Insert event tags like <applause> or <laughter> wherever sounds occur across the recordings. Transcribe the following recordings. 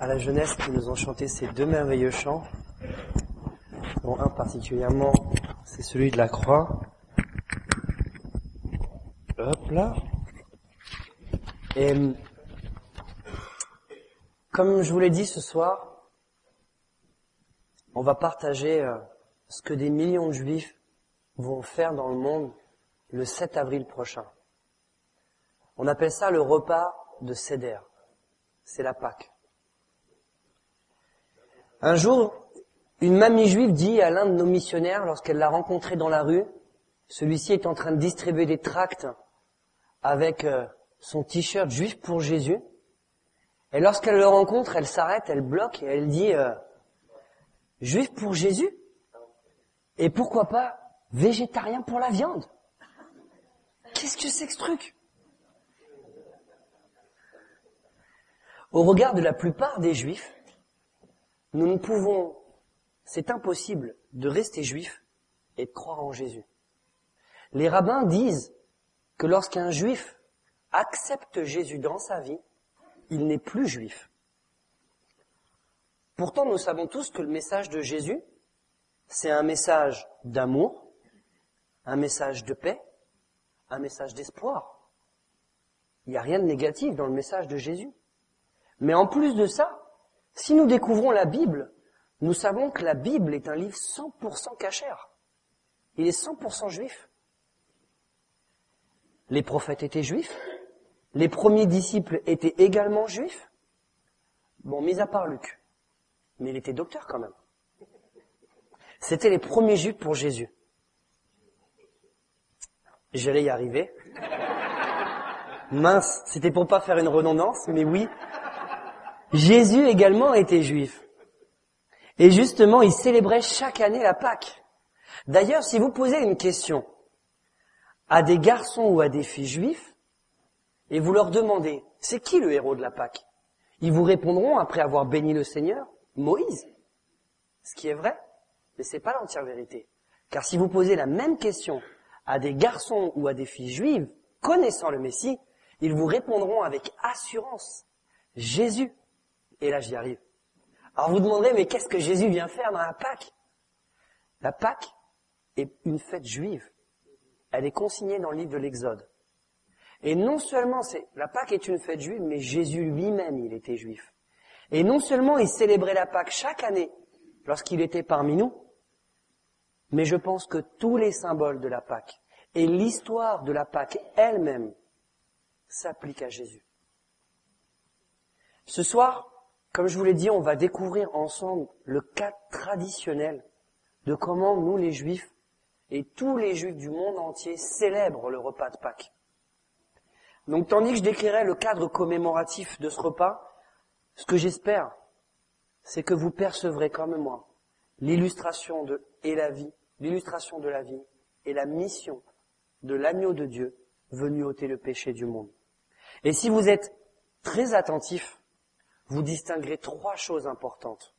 à la jeunesse qui nous ont chanté ces deux merveilleux chants, dont un particulièrement, c'est celui de la croix. Hop là. Et comme je vous l'ai dit ce soir, on va partager euh, ce que des millions de juifs vont faire dans le monde le 7 avril prochain. On appelle ça le repas de Seder. C'est la Pâque. Un jour, une mamie juive dit à l'un de nos missionnaires, lorsqu'elle l'a rencontré dans la rue, celui-ci est en train de distribuer des tracts avec euh, son t-shirt juif pour Jésus. Et lorsqu'elle le rencontre, elle s'arrête, elle bloque et elle dit euh, juif pour Jésus? Et pourquoi pas végétarien pour la viande? Qu'est-ce que c'est que ce truc? Au regard de la plupart des juifs, nous ne pouvons, c'est impossible de rester juif et de croire en Jésus. Les rabbins disent que lorsqu'un juif accepte Jésus dans sa vie, il n'est plus juif. Pourtant, nous savons tous que le message de Jésus, c'est un message d'amour, un message de paix, un message d'espoir. Il n'y a rien de négatif dans le message de Jésus. Mais en plus de ça, si nous découvrons la Bible, nous savons que la Bible est un livre 100% cachère. Il est 100% juif. Les prophètes étaient juifs. Les premiers disciples étaient également juifs. Bon, mis à part Luc. Mais il était docteur quand même. C'était les premiers juifs pour Jésus. J'allais y arriver. Mince, c'était pour pas faire une redondance, mais oui, Jésus également était juif. Et justement, il célébrait chaque année la Pâque. D'ailleurs, si vous posez une question à des garçons ou à des filles juifs, et vous leur demandez, c'est qui le héros de la Pâque? Ils vous répondront, après avoir béni le Seigneur, Moïse. Ce qui est vrai, mais c'est pas l'entière vérité. Car si vous posez la même question à des garçons ou à des filles juives connaissant le Messie, ils vous répondront avec assurance, Jésus. Et là, j'y arrive. Alors vous demanderez, mais qu'est-ce que Jésus vient faire dans la Pâque? La Pâque est une fête juive. Elle est consignée dans le livre de l'Exode. Et non seulement c'est, la Pâque est une fête juive, mais Jésus lui-même, il était juif. Et non seulement il célébrait la Pâque chaque année lorsqu'il était parmi nous, mais je pense que tous les symboles de la Pâque et l'histoire de la Pâque elle-même s'appliquent à Jésus. Ce soir, comme je vous l'ai dit, on va découvrir ensemble le cas traditionnel de comment nous, les Juifs, et tous les Juifs du monde entier célèbrent le repas de Pâques. Donc, tandis que je décrirai le cadre commémoratif de ce repas, ce que j'espère, c'est que vous percevrez comme moi l'illustration de et la vie, l'illustration de la vie et la mission de l'agneau de Dieu venu ôter le péché du monde. Et si vous êtes très attentifs, vous distinguerez trois choses importantes.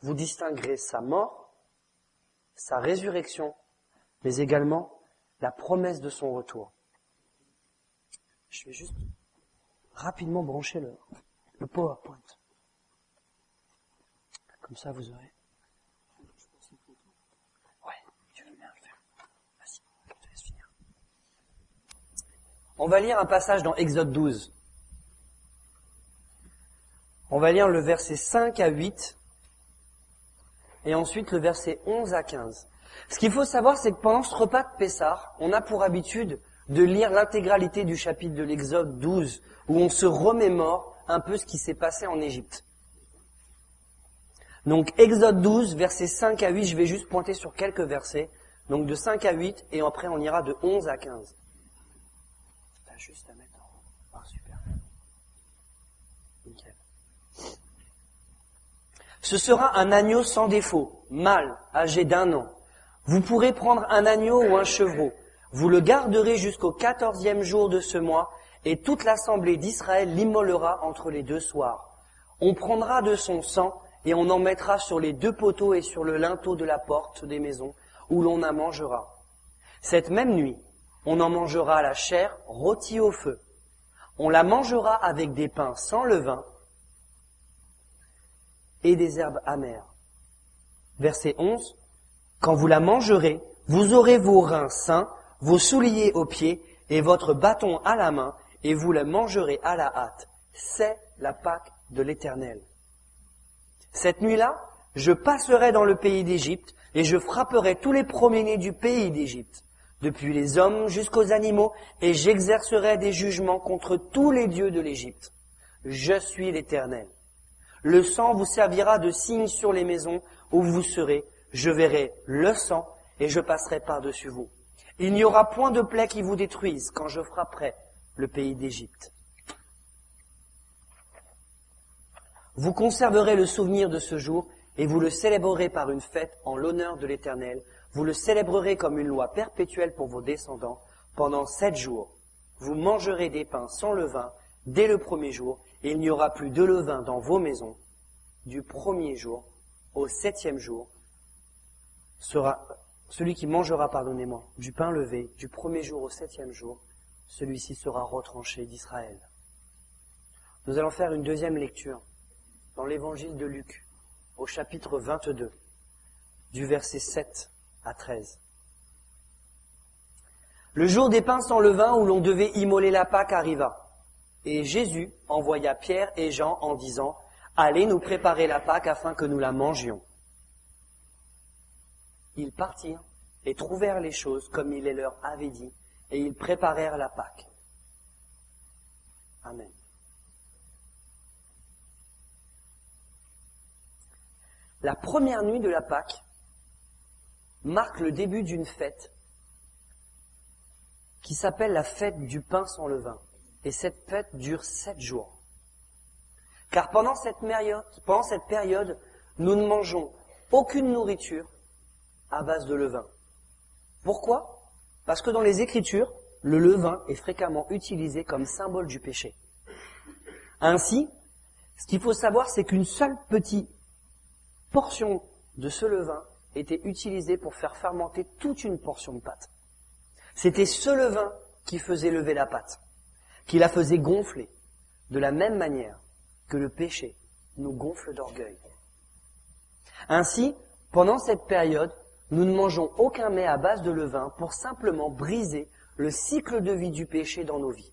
Vous distinguerez sa mort, sa résurrection, mais également la promesse de son retour. Je vais juste rapidement brancher le, le PowerPoint. Comme ça, vous aurez. Ouais, tu veux bien le faire. Vas-y, je te laisse finir. On va lire un passage dans Exode 12. On va lire le verset 5 à 8 et ensuite le verset 11 à 15. Ce qu'il faut savoir, c'est que pendant ce repas de Pessah, on a pour habitude de lire l'intégralité du chapitre de l'Exode 12, où on se remémore un peu ce qui s'est passé en Égypte. Donc Exode 12, versets 5 à 8, je vais juste pointer sur quelques versets. Donc de 5 à 8, et après on ira de 11 à 15. juste à mettre en... Ah, super. Nickel. Ce sera un agneau sans défaut, mâle, âgé d'un an. Vous pourrez prendre un agneau ou un chevreau. Vous le garderez jusqu'au quatorzième jour de ce mois, et toute l'assemblée d'Israël l'immolera entre les deux soirs. On prendra de son sang, et on en mettra sur les deux poteaux et sur le linteau de la porte des maisons, où l'on en mangera. Cette même nuit, on en mangera la chair rôtie au feu. On la mangera avec des pains sans levain, et des herbes amères. Verset 11. Quand vous la mangerez, vous aurez vos reins sains, vos souliers aux pieds et votre bâton à la main, et vous la mangerez à la hâte. C'est la Pâque de l'Éternel. Cette nuit-là, je passerai dans le pays d'Égypte, et je frapperai tous les premiers-nés du pays d'Égypte, depuis les hommes jusqu'aux animaux, et j'exercerai des jugements contre tous les dieux de l'Égypte. Je suis l'Éternel. Le sang vous servira de signe sur les maisons où vous serez. Je verrai le sang, et je passerai par-dessus vous. Il n'y aura point de plaie qui vous détruise quand je frapperai le pays d'Égypte. Vous conserverez le souvenir de ce jour et vous le célébrerez par une fête en l'honneur de l'Éternel. Vous le célébrerez comme une loi perpétuelle pour vos descendants. Pendant sept jours, vous mangerez des pains sans levain dès le premier jour, et il n'y aura plus de levain dans vos maisons. Du premier jour au septième jour sera celui qui mangera, pardonnez-moi, du pain levé du premier jour au septième jour, celui-ci sera retranché d'Israël. Nous allons faire une deuxième lecture dans l'évangile de Luc, au chapitre 22, du verset 7 à 13. Le jour des pains sans levain où l'on devait immoler la Pâque arriva. Et Jésus envoya Pierre et Jean en disant, Allez nous préparer la Pâque afin que nous la mangions. Ils partirent et trouvèrent les choses comme il les leur avait dit, et ils préparèrent la Pâque. Amen. La première nuit de la Pâque marque le début d'une fête qui s'appelle la fête du pain sans levain. Et cette fête dure sept jours. Car pendant cette période, pendant cette période nous ne mangeons aucune nourriture à base de levain. Pourquoi? Parce que dans les Écritures, le levain est fréquemment utilisé comme symbole du péché. Ainsi, ce qu'il faut savoir, c'est qu'une seule petite portion de ce levain était utilisée pour faire fermenter toute une portion de pâte. C'était ce levain qui faisait lever la pâte, qui la faisait gonfler, de la même manière que le péché nous gonfle d'orgueil. Ainsi, pendant cette période, nous ne mangeons aucun mets à base de levain pour simplement briser le cycle de vie du péché dans nos vies.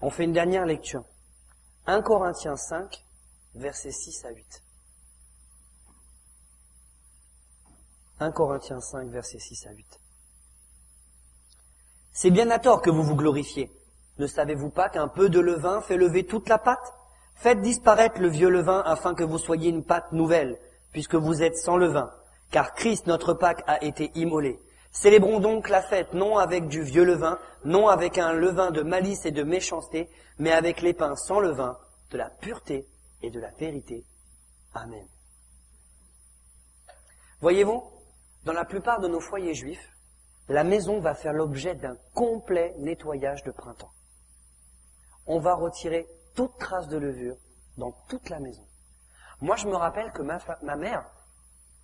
On fait une dernière lecture. 1 Corinthiens 5, versets 6 à 8. 1 Corinthiens 5, versets 6 à 8. C'est bien à tort que vous vous glorifiez. Ne savez-vous pas qu'un peu de levain fait lever toute la pâte? Faites disparaître le vieux levain afin que vous soyez une pâte nouvelle, puisque vous êtes sans levain, car Christ notre Pâque a été immolé. Célébrons donc la fête non avec du vieux levain, non avec un levain de malice et de méchanceté, mais avec les pains sans levain, de la pureté et de la vérité. Amen. Voyez-vous, dans la plupart de nos foyers juifs, la maison va faire l'objet d'un complet nettoyage de printemps. On va retirer toute trace de levure dans toute la maison. Moi, je me rappelle que ma, mère,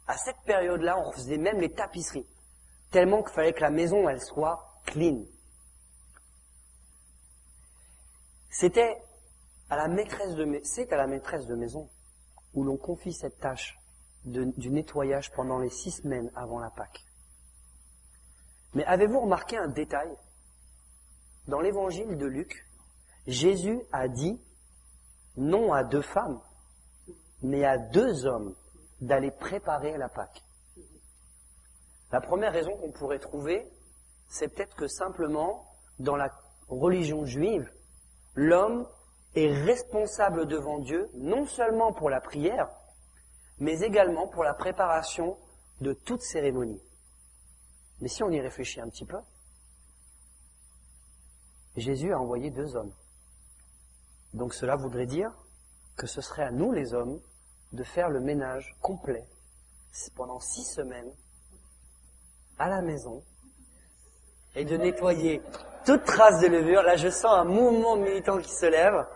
à cette période-là, on faisait même les tapisseries, tellement qu'il fallait que la maison, elle soit clean. C'était à la maîtresse de, c'est à la maîtresse de maison où l'on confie cette tâche du nettoyage pendant les six semaines avant la Pâque. Mais avez-vous remarqué un détail? Dans l'évangile de Luc, Jésus a dit non à deux femmes, mais à deux hommes d'aller préparer la Pâque. La première raison qu'on pourrait trouver, c'est peut-être que simplement, dans la religion juive, l'homme est responsable devant Dieu, non seulement pour la prière, mais également pour la préparation de toute cérémonie. Mais si on y réfléchit un petit peu, Jésus a envoyé deux hommes. Donc cela voudrait dire que ce serait à nous les hommes de faire le ménage complet pendant six semaines à la maison et de nettoyer toute trace de levure. Là, je sens un mouvement militant qui se lève.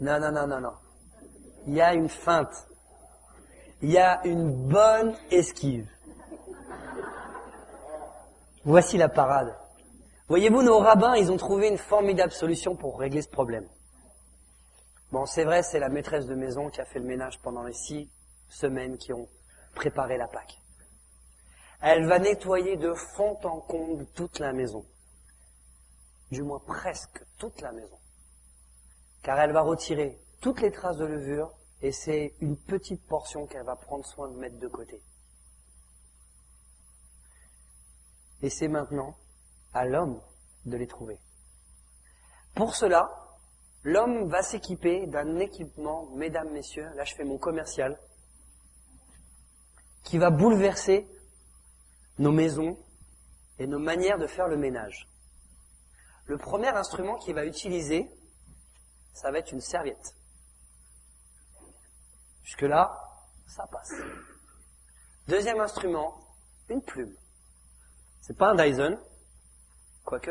Non, non, non, non, non. Il y a une feinte. Il y a une bonne esquive. Voici la parade. Voyez-vous, nos rabbins, ils ont trouvé une formidable solution pour régler ce problème. Bon, c'est vrai, c'est la maîtresse de maison qui a fait le ménage pendant les six semaines qui ont préparé la Pâque. Elle va nettoyer de fond en comble toute la maison. Du moins presque toute la maison. Car elle va retirer toutes les traces de levure et c'est une petite portion qu'elle va prendre soin de mettre de côté. Et c'est maintenant à l'homme de les trouver. Pour cela, L'homme va s'équiper d'un équipement, mesdames, messieurs, là je fais mon commercial, qui va bouleverser nos maisons et nos manières de faire le ménage. Le premier instrument qu'il va utiliser, ça va être une serviette. Jusque-là, ça passe. Deuxième instrument, une plume. C'est pas un Dyson, quoique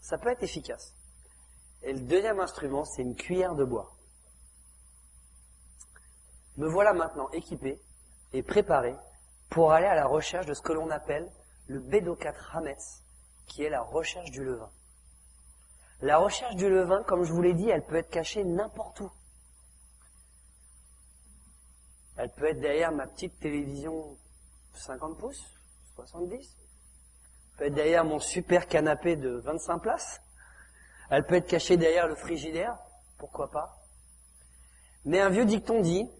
ça peut être efficace. Et le deuxième instrument, c'est une cuillère de bois. Me voilà maintenant équipé et préparé pour aller à la recherche de ce que l'on appelle le Bédokat Hametz, qui est la recherche du levain. La recherche du levain, comme je vous l'ai dit, elle peut être cachée n'importe où. Elle peut être derrière ma petite télévision 50 pouces, 70. Peut être derrière mon super canapé de 25 places. Elle peut être cachée derrière le frigidaire, pourquoi pas. Mais un vieux dicton dit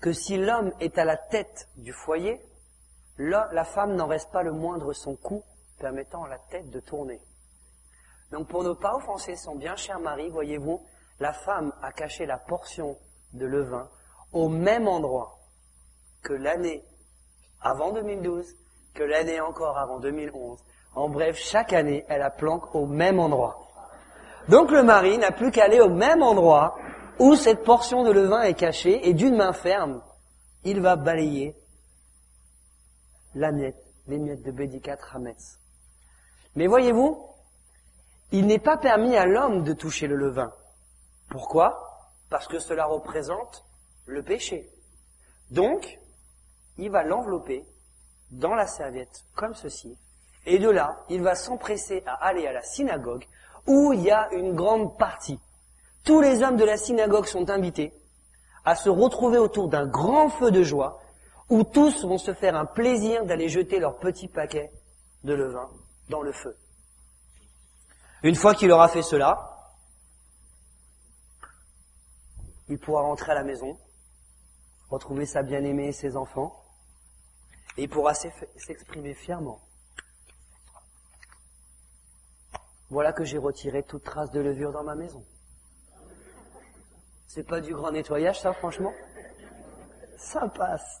que si l'homme est à la tête du foyer, la, femme n'en reste pas le moindre son cou permettant à la tête de tourner. Donc pour ne pas offenser son bien cher mari, voyez-vous, la femme a caché la portion de levain au même endroit que l'année avant 2012, que l'année encore avant 2011. En bref, chaque année, elle a planque au même endroit. Donc le mari n'a plus qu'à aller au même endroit où cette portion de levain est cachée et d'une main ferme, il va balayer la miette, les miettes de Bédicat Hametz. Mais voyez-vous, il n'est pas permis à l'homme de toucher le levain. Pourquoi? Parce que cela représente le péché. Donc, il va l'envelopper dans la serviette, comme ceci, et de là, il va s'empresser à aller à la synagogue où il y a une grande partie. Tous les hommes de la synagogue sont invités à se retrouver autour d'un grand feu de joie où tous vont se faire un plaisir d'aller jeter leur petit paquet de levain dans le feu. Une fois qu'il aura fait cela, il pourra rentrer à la maison, retrouver sa bien-aimée et ses enfants, et il pourra s'exprimer fièrement Voilà que j'ai retiré toute trace de levure dans ma maison. C'est pas du grand nettoyage, ça, franchement? Ça passe.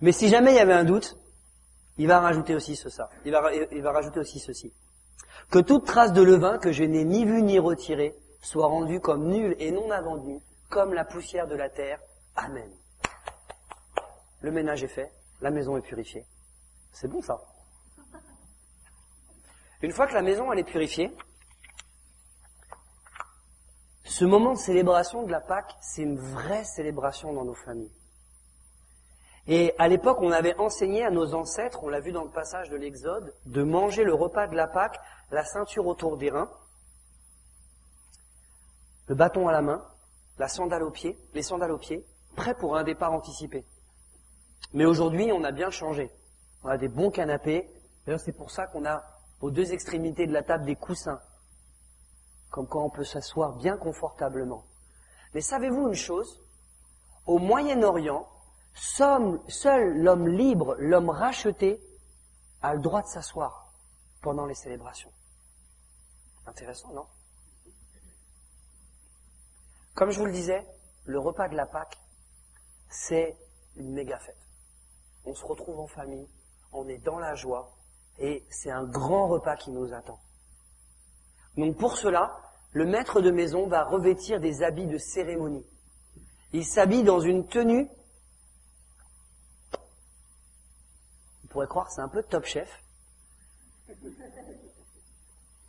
Mais si jamais il y avait un doute, il va rajouter aussi ce, ça. Il va, rajouter aussi ceci. Que toute trace de levain que je n'ai ni vue ni retirée soit rendue comme nulle et non invendue, comme la poussière de la terre. Amen. Le ménage est fait, la maison est purifiée. C'est bon ça. Une fois que la maison elle est purifiée, ce moment de célébration de la Pâque, c'est une vraie célébration dans nos familles. Et à l'époque, on avait enseigné à nos ancêtres, on l'a vu dans le passage de l'Exode, de manger le repas de la Pâque, la ceinture autour des reins, le bâton à la main, la sandale aux pieds, les sandales aux pieds, prêts pour un départ anticipé. Mais aujourd'hui, on a bien changé. On a des bons canapés. D'ailleurs, c'est pour ça qu'on a aux deux extrémités de la table des coussins, comme quand on peut s'asseoir bien confortablement. Mais savez-vous une chose? Au Moyen-Orient, seul l'homme libre, l'homme racheté, a le droit de s'asseoir pendant les célébrations. Intéressant, non? Comme je vous le disais, le repas de la Pâque, c'est une méga fête. On se retrouve en famille, on est dans la joie, et c'est un grand repas qui nous attend. Donc pour cela, le maître de maison va revêtir des habits de cérémonie. Il s'habille dans une tenue, on pourrait croire c'est un peu top chef.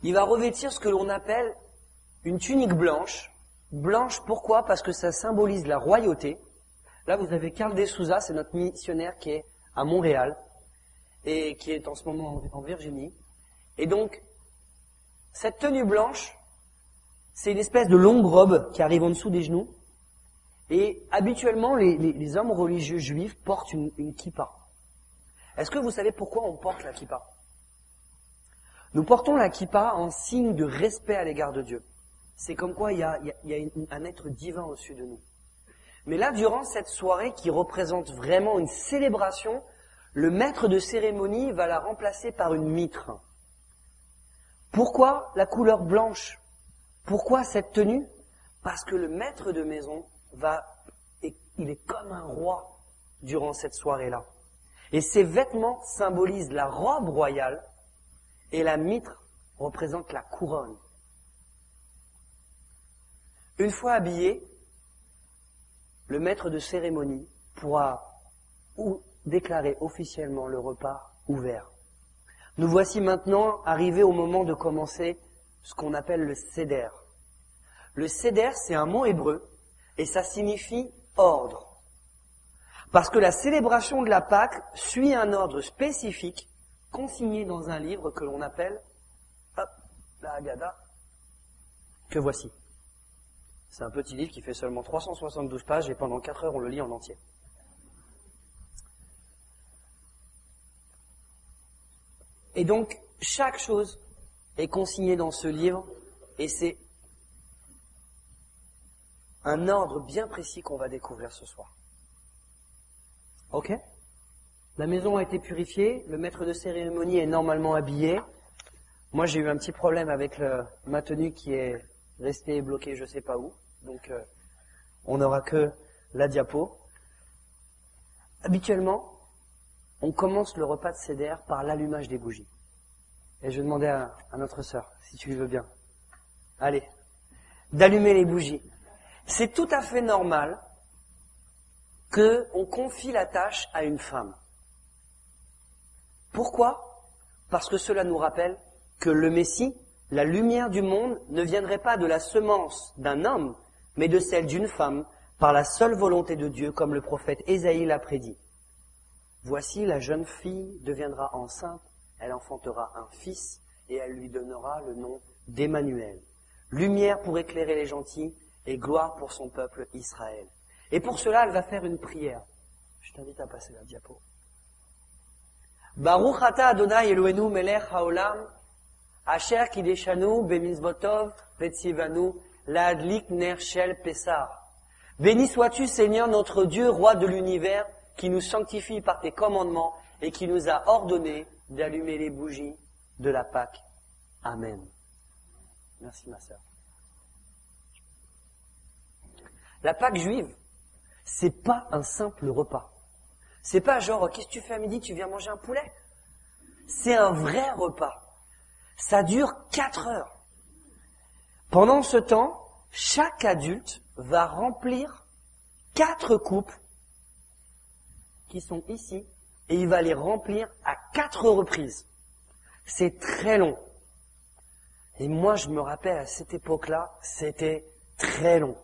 Il va revêtir ce que l'on appelle une tunique blanche. Blanche pourquoi? Parce que ça symbolise la royauté. Là, vous avez Carl De Souza, c'est notre missionnaire qui est à Montréal et qui est en ce moment en Virginie. Et donc, cette tenue blanche C'est une espèce de longue robe qui arrive en dessous des genoux. Et habituellement, les, hommes religieux juifs portent une, une kippa. Est-ce que vous savez pourquoi on porte la kippa? Nous portons la kippa en signe de respect à l'égard de Dieu. C'est comme quoi il y a, un être divin au-dessus de nous. Mais là, durant cette soirée qui représente vraiment une célébration, le maître de cérémonie va la remplacer par une mitre. Pourquoi la couleur blanche? Pourquoi cette tenue? Parce que le maître de maison va, il est comme un roi durant cette soirée-là. Et ses vêtements symbolisent la robe royale et la mitre représente la couronne. Une fois habillé, le maître de cérémonie pourra ou déclarer officiellement le repas ouvert. Nous voici maintenant arrivés au moment de commencer ce qu'on appelle le seder. Le seder, c'est un mot hébreu et ça signifie ordre. Parce que la célébration de la Pâque suit un ordre spécifique consigné dans un livre que l'on appelle hop, la Haggadah, que voici. C'est un petit livre qui fait seulement 372 pages et pendant 4 heures on le lit en entier. Et donc, chaque chose est consignée dans ce livre et c'est un ordre bien précis qu'on va découvrir ce soir. Ok? La maison a été purifiée, le maître de cérémonie est normalement habillé. Moi, j'ai eu un petit problème avec ma tenue qui est restée bloquée je sais pas où. Donc, euh, on n'aura que la diapo. Habituellement, on commence le repas de Seder par l'allumage des bougies. Et je demandais à, à notre sœur, si tu veux bien, allez, d'allumer les bougies. C'est tout à fait normal que on confie la tâche à une femme. Pourquoi? Parce que cela nous rappelle que le Messie, la lumière du monde, ne viendrait pas de la semence d'un homme, mais de celle d'une femme, par la seule volonté de Dieu, comme le prophète Ésaïe l'a prédit. Voici la jeune fille deviendra enceinte, elle enfantera un fils, et elle lui donnera le nom d'Emmanuel. Lumière pour éclairer les gentils, et gloire pour son peuple Israël. Et pour cela, elle va faire une prière. Je t'invite à passer la diapo. Baruch ata Adonai Eloheinu melech haolam, asher kideshanu bemizvotov L'adlik nerchel pesar. Béni sois-tu, Seigneur, notre Dieu, roi de l'univers, qui nous sanctifie par tes commandements et qui nous a ordonné d'allumer les bougies de la Pâque. Amen. Merci, ma sœur. La Pâque juive, c'est pas un simple repas. C'est pas genre, qu'est-ce que tu fais à midi, tu viens manger un poulet? C'est un vrai repas. Ça dure quatre heures. Pendant ce temps, chaque adulte va remplir quatre coupes qui sont ici et il va les remplir à quatre reprises. C'est très long. Et moi, je me rappelle à cette époque-là, c'était très long.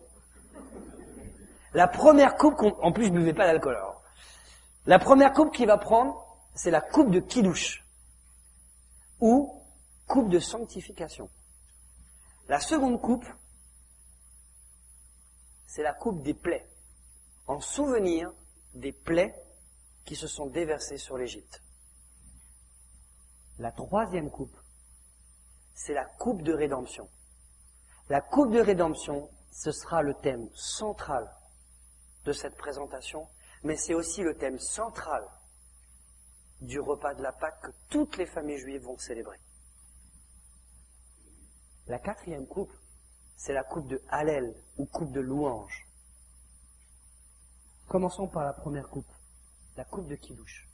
La première coupe, en plus je buvais pas d'alcool. La première coupe qu'il va prendre, c'est la coupe de kidouche ou coupe de sanctification. La seconde coupe, c'est la coupe des plaies, en souvenir des plaies qui se sont déversées sur l'Égypte. La troisième coupe, c'est la coupe de rédemption. La coupe de rédemption, ce sera le thème central de cette présentation, mais c'est aussi le thème central du repas de la Pâque que toutes les familles juives vont célébrer. La quatrième coupe, c'est la coupe de Hallel ou coupe de louange. Commençons par la première coupe, la coupe de Kiddush.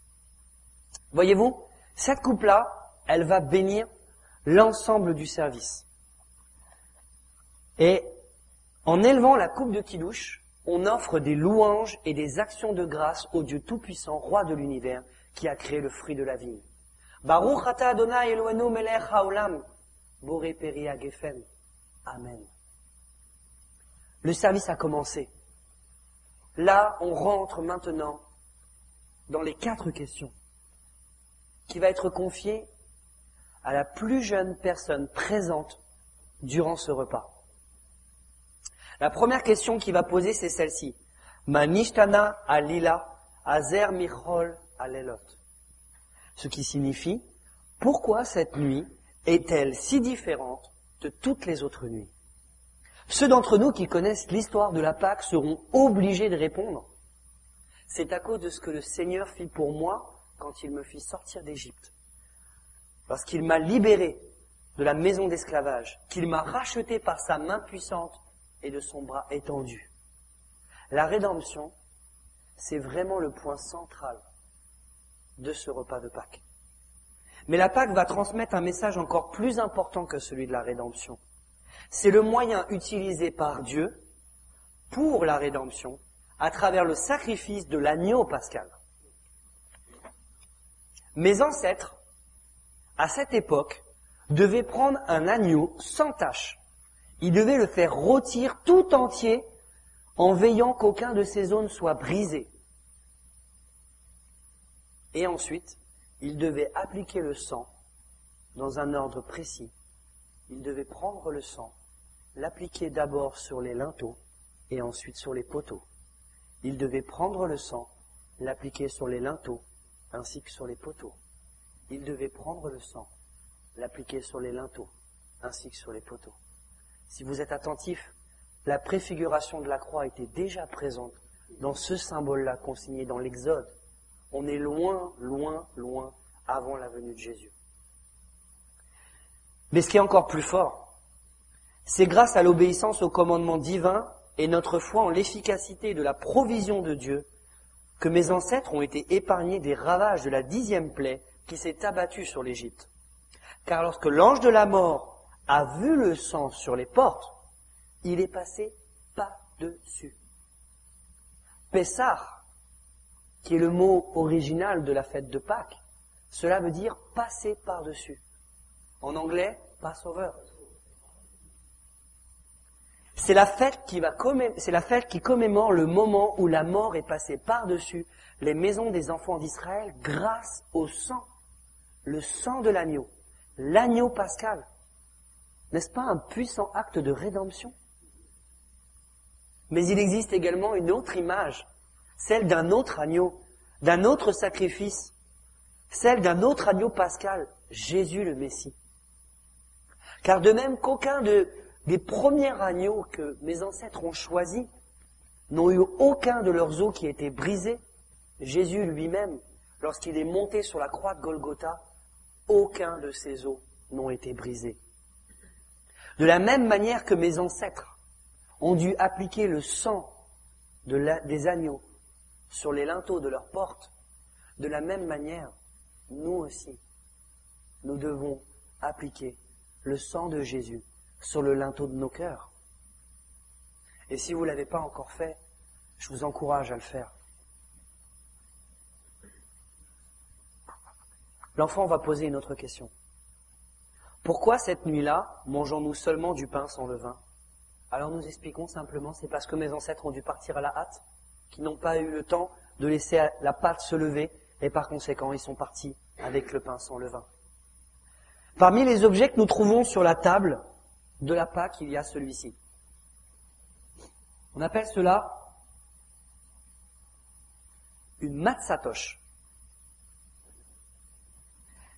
Voyez-vous, cette coupe-là, elle va bénir l'ensemble du service. Et en élevant la coupe de Kiddush, on offre des louanges et des actions de grâce au Dieu Tout-Puissant, roi de l'univers, qui a créé le fruit de la vigne. Baruch Adonai Eloheinu melech haolam, Boré Peria Geffen. Amen. Le service a commencé. Là, on rentre maintenant dans les quatre questions qui va être confiée à la plus jeune personne présente durant ce repas. La première question qu'il va poser, c'est celle-ci. Manishtana alila azer michol alelot. Ce qui signifie, pourquoi cette nuit est-elle si différente de toutes les autres nuits? Ceux d'entre nous qui connaissent l'histoire de la Pâque seront obligés de répondre. C'est à cause de ce que le Seigneur fit pour moi quand il me fit sortir d'Égypte. Lorsqu'il m'a libéré de la maison d'esclavage, qu'il m'a racheté par sa main puissante et de son bras étendu. La rédemption, c'est vraiment le point central de ce repas de Pâques. Mais la Pâque va transmettre un message encore plus important que celui de la rédemption. C'est le moyen utilisé par Dieu pour la rédemption à travers le sacrifice de l'agneau pascal. Mes ancêtres, à cette époque, devaient prendre un agneau sans tache. Ils devaient le faire rôtir tout entier en veillant qu'aucun de ses zones soit brisé. Et ensuite, il devait appliquer le sang dans un ordre précis. Il devait prendre le sang, l'appliquer d'abord sur les linteaux et ensuite sur les poteaux. Il devait prendre le sang, l'appliquer sur les linteaux ainsi que sur les poteaux. Il devait prendre le sang, l'appliquer sur les linteaux ainsi que sur les poteaux. Si vous êtes attentif, la préfiguration de la croix était déjà présente dans ce symbole-là consigné dans l'Exode. On est loin, loin, loin avant la venue de Jésus. Mais ce qui est encore plus fort, c'est grâce à l'obéissance au commandement divin et notre foi en l'efficacité de la provision de Dieu que mes ancêtres ont été épargnés des ravages de la dixième plaie qui s'est abattue sur l'Égypte. Car lorsque l'ange de la mort a vu le sang sur les portes, il est passé pas-dessus. Pessah, qui est le mot original de la fête de Pâques, cela veut dire passer par-dessus. En anglais, Passover. C'est la fête qui va c'est la fête qui commémore le moment où la mort est passée par-dessus les maisons des enfants d'Israël grâce au sang, le sang de l'agneau, l'agneau pascal. N'est-ce pas un puissant acte de rédemption? Mais il existe également une autre image, celle d'un autre agneau, d'un autre sacrifice, celle d'un autre agneau pascal, Jésus le Messie. Car de même qu'aucun des premiers agneaux que mes ancêtres ont choisis n'ont eu aucun de leurs os qui étaient brisés, Jésus lui-même, lorsqu'il est monté sur la croix de Golgotha, aucun de ses os n'ont été brisés. De la même manière que mes ancêtres ont dû appliquer le sang des agneaux sur les linteaux de leurs portes, de la même manière, nous aussi, nous devons appliquer le sang de Jésus sur le linteau de nos cœurs. Et si vous ne l'avez pas encore fait, je vous encourage à le faire. L'enfant va poser une autre question. Pourquoi cette nuit-là mangeons-nous seulement du pain sans levain? Alors nous expliquons simplement, c'est parce que mes ancêtres ont dû partir à la hâte, qu'ils n'ont pas eu le temps de laisser la pâte se lever, et par conséquent ils sont partis avec le pain sans levain. Parmi les objets que nous trouvons sur la table de la Pâque, il y a celui-ci. On appelle cela une matzatoche.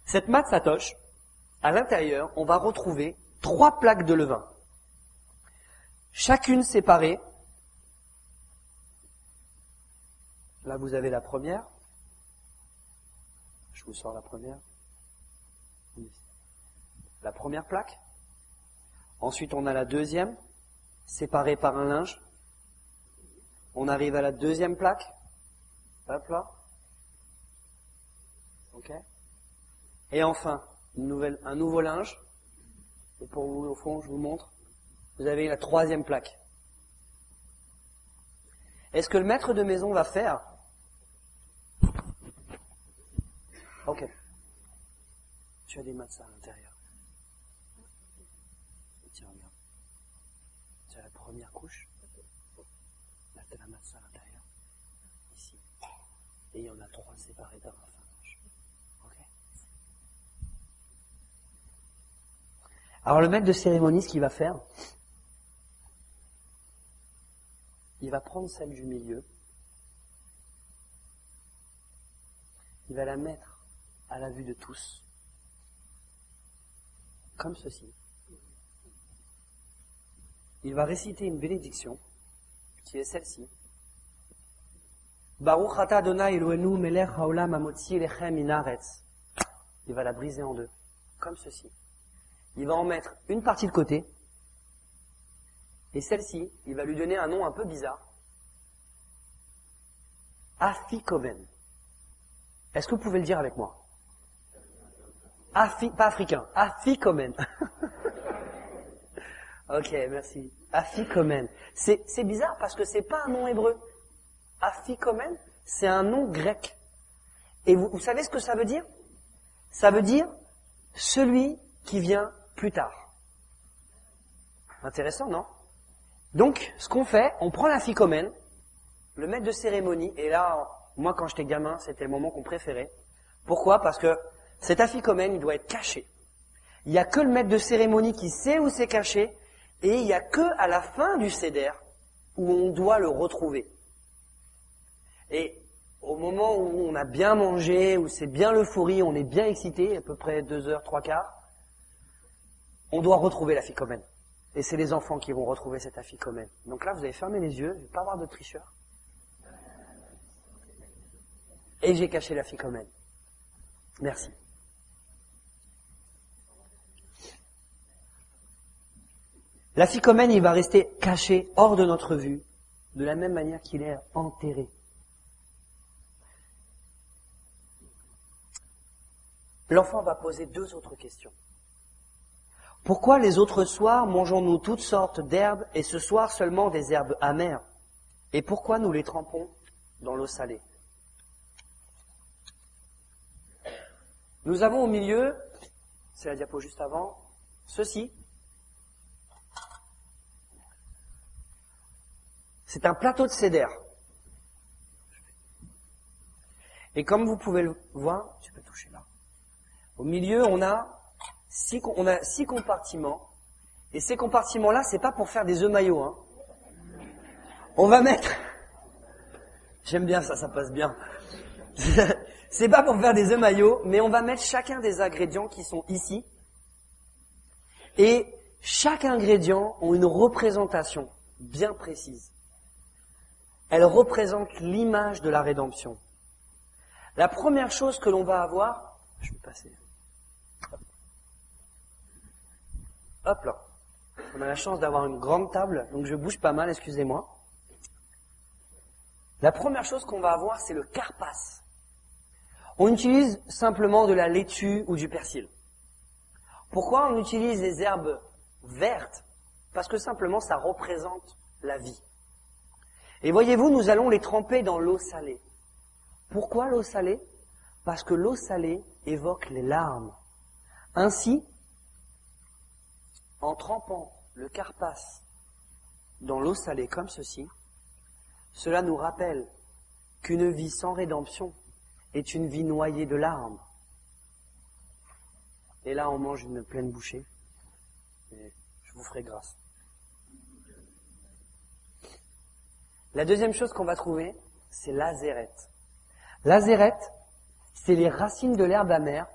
Cette matzatoche, à l'intérieur, on va retrouver trois plaques de levain, chacune séparée. Là, vous avez la première. Je vous sors la première. La première plaque. Ensuite, on a la deuxième, séparée par un linge. On arrive à la deuxième plaque. Hop là. Ok. Et enfin, un nouveau linge. Et pour vous, au fond, je vous montre. Vous avez la troisième plaque. Est-ce que le maître de maison va faire Ok. Tu as des maths à l'intérieur. Tiens, regarde. Tu as la première couche. Là, tu as la maths à l'intérieur. Ici. Et il y en a trois séparés par un Alors le maître de cérémonie, ce qu'il va faire, il va prendre celle du milieu, il va la mettre à la vue de tous, comme ceci. Il va réciter une bénédiction, qui est celle-ci. Baruch lechem. Il va la briser en deux, comme ceci. Il va en mettre une partie de côté, et celle-ci, il va lui donner un nom un peu bizarre. Afikomen. Est-ce que vous pouvez le dire avec moi? Afi, pas africain, Afikomen. <laughs> ok, merci. Afikomen. C'est, c'est bizarre parce que c'est pas un nom hébreu. Afikomen, c'est un nom grec. Et vous, vous savez ce que ça veut dire? Ça veut dire celui qui vient plus tard. Intéressant, non? Donc, ce qu'on fait, on prend la ficomène, le maître de cérémonie, et là, moi quand j'étais gamin, c'était le moment qu'on préférait. Pourquoi? Parce que cet afficomène, il doit être caché. Il n'y a que le maître de cérémonie qui sait où c'est caché, et il n'y a que à la fin du céder où on doit le retrouver. Et au moment où on a bien mangé, où c'est bien l'euphorie, on est bien excité, à peu près deux heures, trois quarts, on doit retrouver la ficomène. Et c'est les enfants qui vont retrouver cette afficomène. Donc là, vous avez fermé les yeux, je ne vais pas avoir de tricheur. Et j'ai caché la ficomène. Merci. La ficomène, il va rester caché hors de notre vue, de la même manière qu'il est enterré. L'enfant va poser deux autres questions. Pourquoi les autres soirs mangeons-nous toutes sortes d'herbes et ce soir seulement des herbes amères? Et pourquoi nous les trempons dans l'eau salée? Nous avons au milieu, c'est la diapo juste avant, ceci. C'est un plateau de céder. Et comme vous pouvez le voir, tu peux toucher là. Au milieu, on a six, compartiments. Et ces compartiments-là, c'est pas pour faire des œufs maillots. Hein. On va mettre. <laughs> J'aime bien ça, ça passe bien. <laughs> c'est pas pour faire des œufs maillots, mais on va mettre chacun des ingrédients qui sont ici. Et chaque ingrédient a une représentation bien précise. Elle représente l'image de la rédemption. La première chose que l'on va avoir, je vais passer. Hop là. On a la chance d'avoir une grande table, donc je bouge pas mal, excusez-moi. La première chose qu'on va avoir, c'est le carpas. On utilise simplement de la laitue ou du persil. Pourquoi on utilise les herbes vertes? Parce que simplement ça représente la vie. Et voyez-vous, nous allons les tremper dans l'eau salée. Pourquoi l'eau salée? Parce que l'eau salée évoque les larmes. Ainsi, en trempant le carpas dans l'eau salée comme ceci, cela nous rappelle qu'une vie sans rédemption est une vie noyée de larmes. Et là, on mange une pleine bouchée. Et je vous ferai grâce. La deuxième chose qu'on va trouver, c'est l'azérette. L'azérette, c'est les racines de l'herbe amère.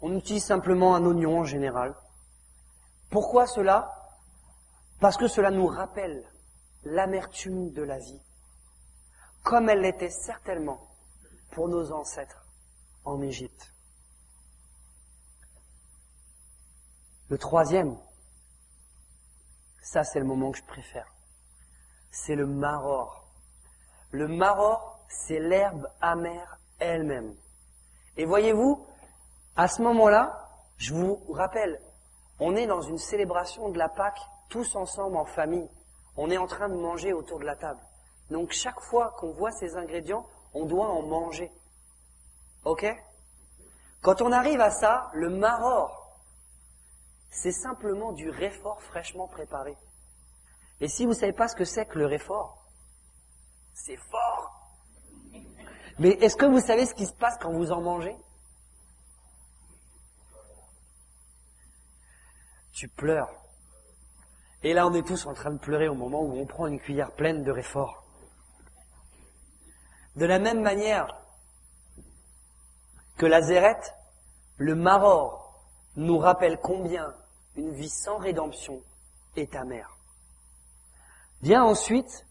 On utilise simplement un oignon en général. Pourquoi cela? Parce que cela nous rappelle l'amertume de la vie, comme elle l'était certainement pour nos ancêtres en Égypte. Le troisième, ça c'est le moment que je préfère, c'est le maror. Le maror, c'est l'herbe amère elle-même. Et voyez-vous, à ce moment-là, je vous rappelle, on est dans une célébration de la Pâque, tous ensemble en famille. On est en train de manger autour de la table. Donc chaque fois qu'on voit ces ingrédients, on doit en manger. Ok? Quand on arrive à ça, le maror, c'est simplement du réfort fraîchement préparé. Et si vous ne savez pas ce que c'est que le réfort, c'est fort. Mais est-ce que vous savez ce qui se passe quand vous en mangez? Tu pleures. Et là, on est tous en train de pleurer au moment où on prend une cuillère pleine de réfort. De la même manière que la zérette, le maror nous rappelle combien une vie sans rédemption est amère. Vient ensuite,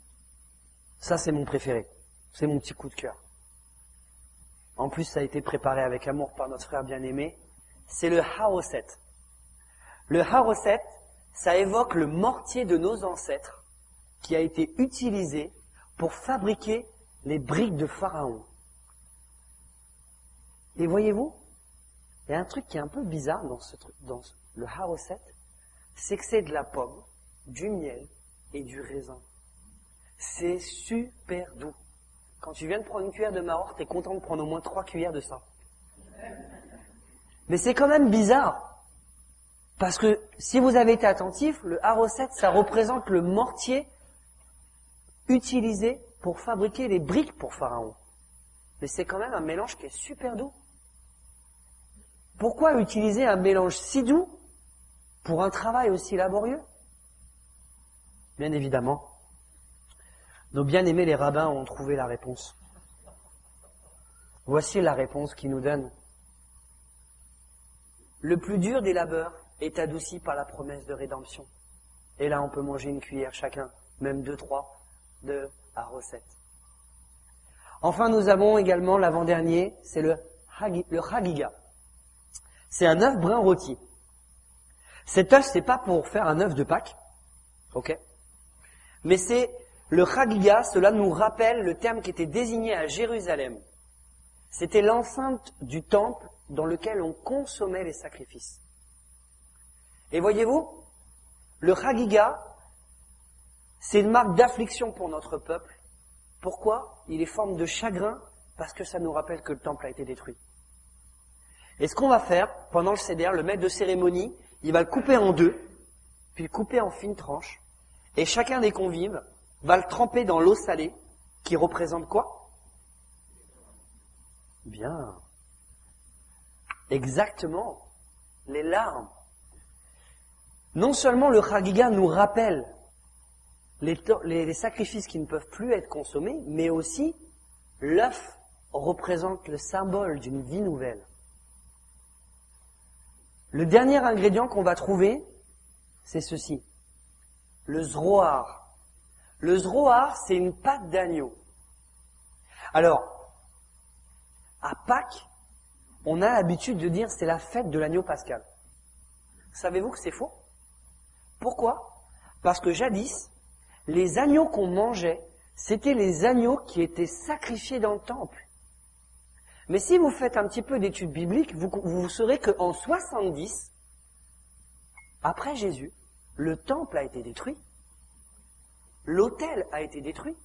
ça c'est mon préféré, c'est mon petit coup de cœur. En plus, ça a été préparé avec amour par notre frère bien-aimé. C'est le haroset. Le haroset, ça évoque le mortier de nos ancêtres qui a été utilisé pour fabriquer les briques de Pharaon. Et voyez-vous, il y a un truc qui est un peu bizarre dans, ce, dans le haroset, c'est que c'est de la pomme, du miel et du raisin. C'est super doux. Quand tu viens de prendre une cuillère de maror, t'es content de prendre au moins trois cuillères de ça. Mais c'est quand même bizarre. Parce que si vous avez été attentif, le haroset, ça représente le mortier utilisé pour fabriquer les briques pour Pharaon. Mais c'est quand même un mélange qui est super doux. Pourquoi utiliser un mélange si doux pour un travail aussi laborieux? Bien évidemment, nos bien-aimés les rabbins ont trouvé la réponse. Voici la réponse qu'ils nous donnent. Le plus dur des labeurs est adouci par la promesse de rédemption. Et là, on peut manger une cuillère chacun, même deux, trois, de à recette. Enfin, nous avons également l'avant-dernier, c'est le, Hagiga. C'est un œuf brun rôti. Cet œuf, c'est pas pour faire un œuf de Pâques, ok? Mais c'est le Hagiga, cela nous rappelle le terme qui était désigné à Jérusalem. C'était l'enceinte du temple dans lequel on consommait les sacrifices. Et voyez-vous, le Hagiga, c'est une marque d'affliction pour notre peuple. Pourquoi? Il est forme de chagrin parce que ça nous rappelle que le temple a été détruit. Et ce qu'on va faire pendant le CDR, le maître de cérémonie, il va le couper en deux, puis le couper en fines tranches, et chacun des convives va le tremper dans l'eau salée, qui représente quoi? Bien. Exactement. Les larmes. Non seulement le Chagiga nous rappelle les, sacrifices qui ne peuvent plus être consommés, mais aussi l'œuf représente le symbole d'une vie nouvelle. Le dernier ingrédient qu'on va trouver, c'est ceci, le zroar. Le zroar, c'est une pâte d'agneau. Alors, à Pâques, on a l'habitude de dire c'est la fête de l'agneau pascal. Savez-vous que c'est faux? Pourquoi? Parce que jadis, les agneaux qu'on mangeait, c'était les agneaux qui étaient sacrifiés dans le temple. Mais si vous faites un petit peu d'études bibliques, vous, vous saurez qu'en 70, après Jésus, le temple a été détruit. L'autel a été détruit.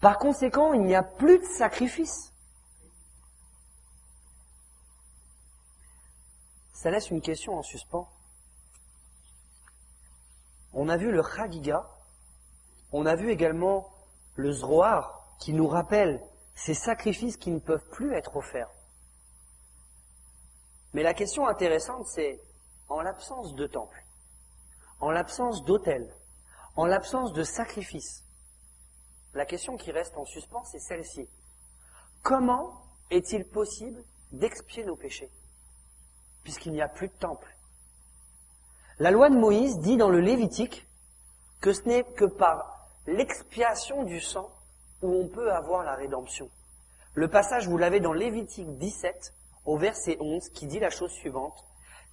Par conséquent, il n'y a plus de sacrifice. Ça laisse une question en suspens. On a vu le Chagiga, on a vu également le Zroar qui nous rappelle ces sacrifices qui ne peuvent plus être offerts. Mais la question intéressante, c'est en l'absence de temple, en l'absence d'autel, en l'absence de sacrifice, la question qui reste en suspens, c'est celle-ci. Comment est-il possible d'expier nos péchés, puisqu'il n'y a plus de temple? La loi de Moïse dit dans le Lévitique que ce n'est que par l'expiation du sang où on peut avoir la rédemption. Le passage, vous l'avez dans Lévitique 17, au verset 11, qui dit la chose suivante.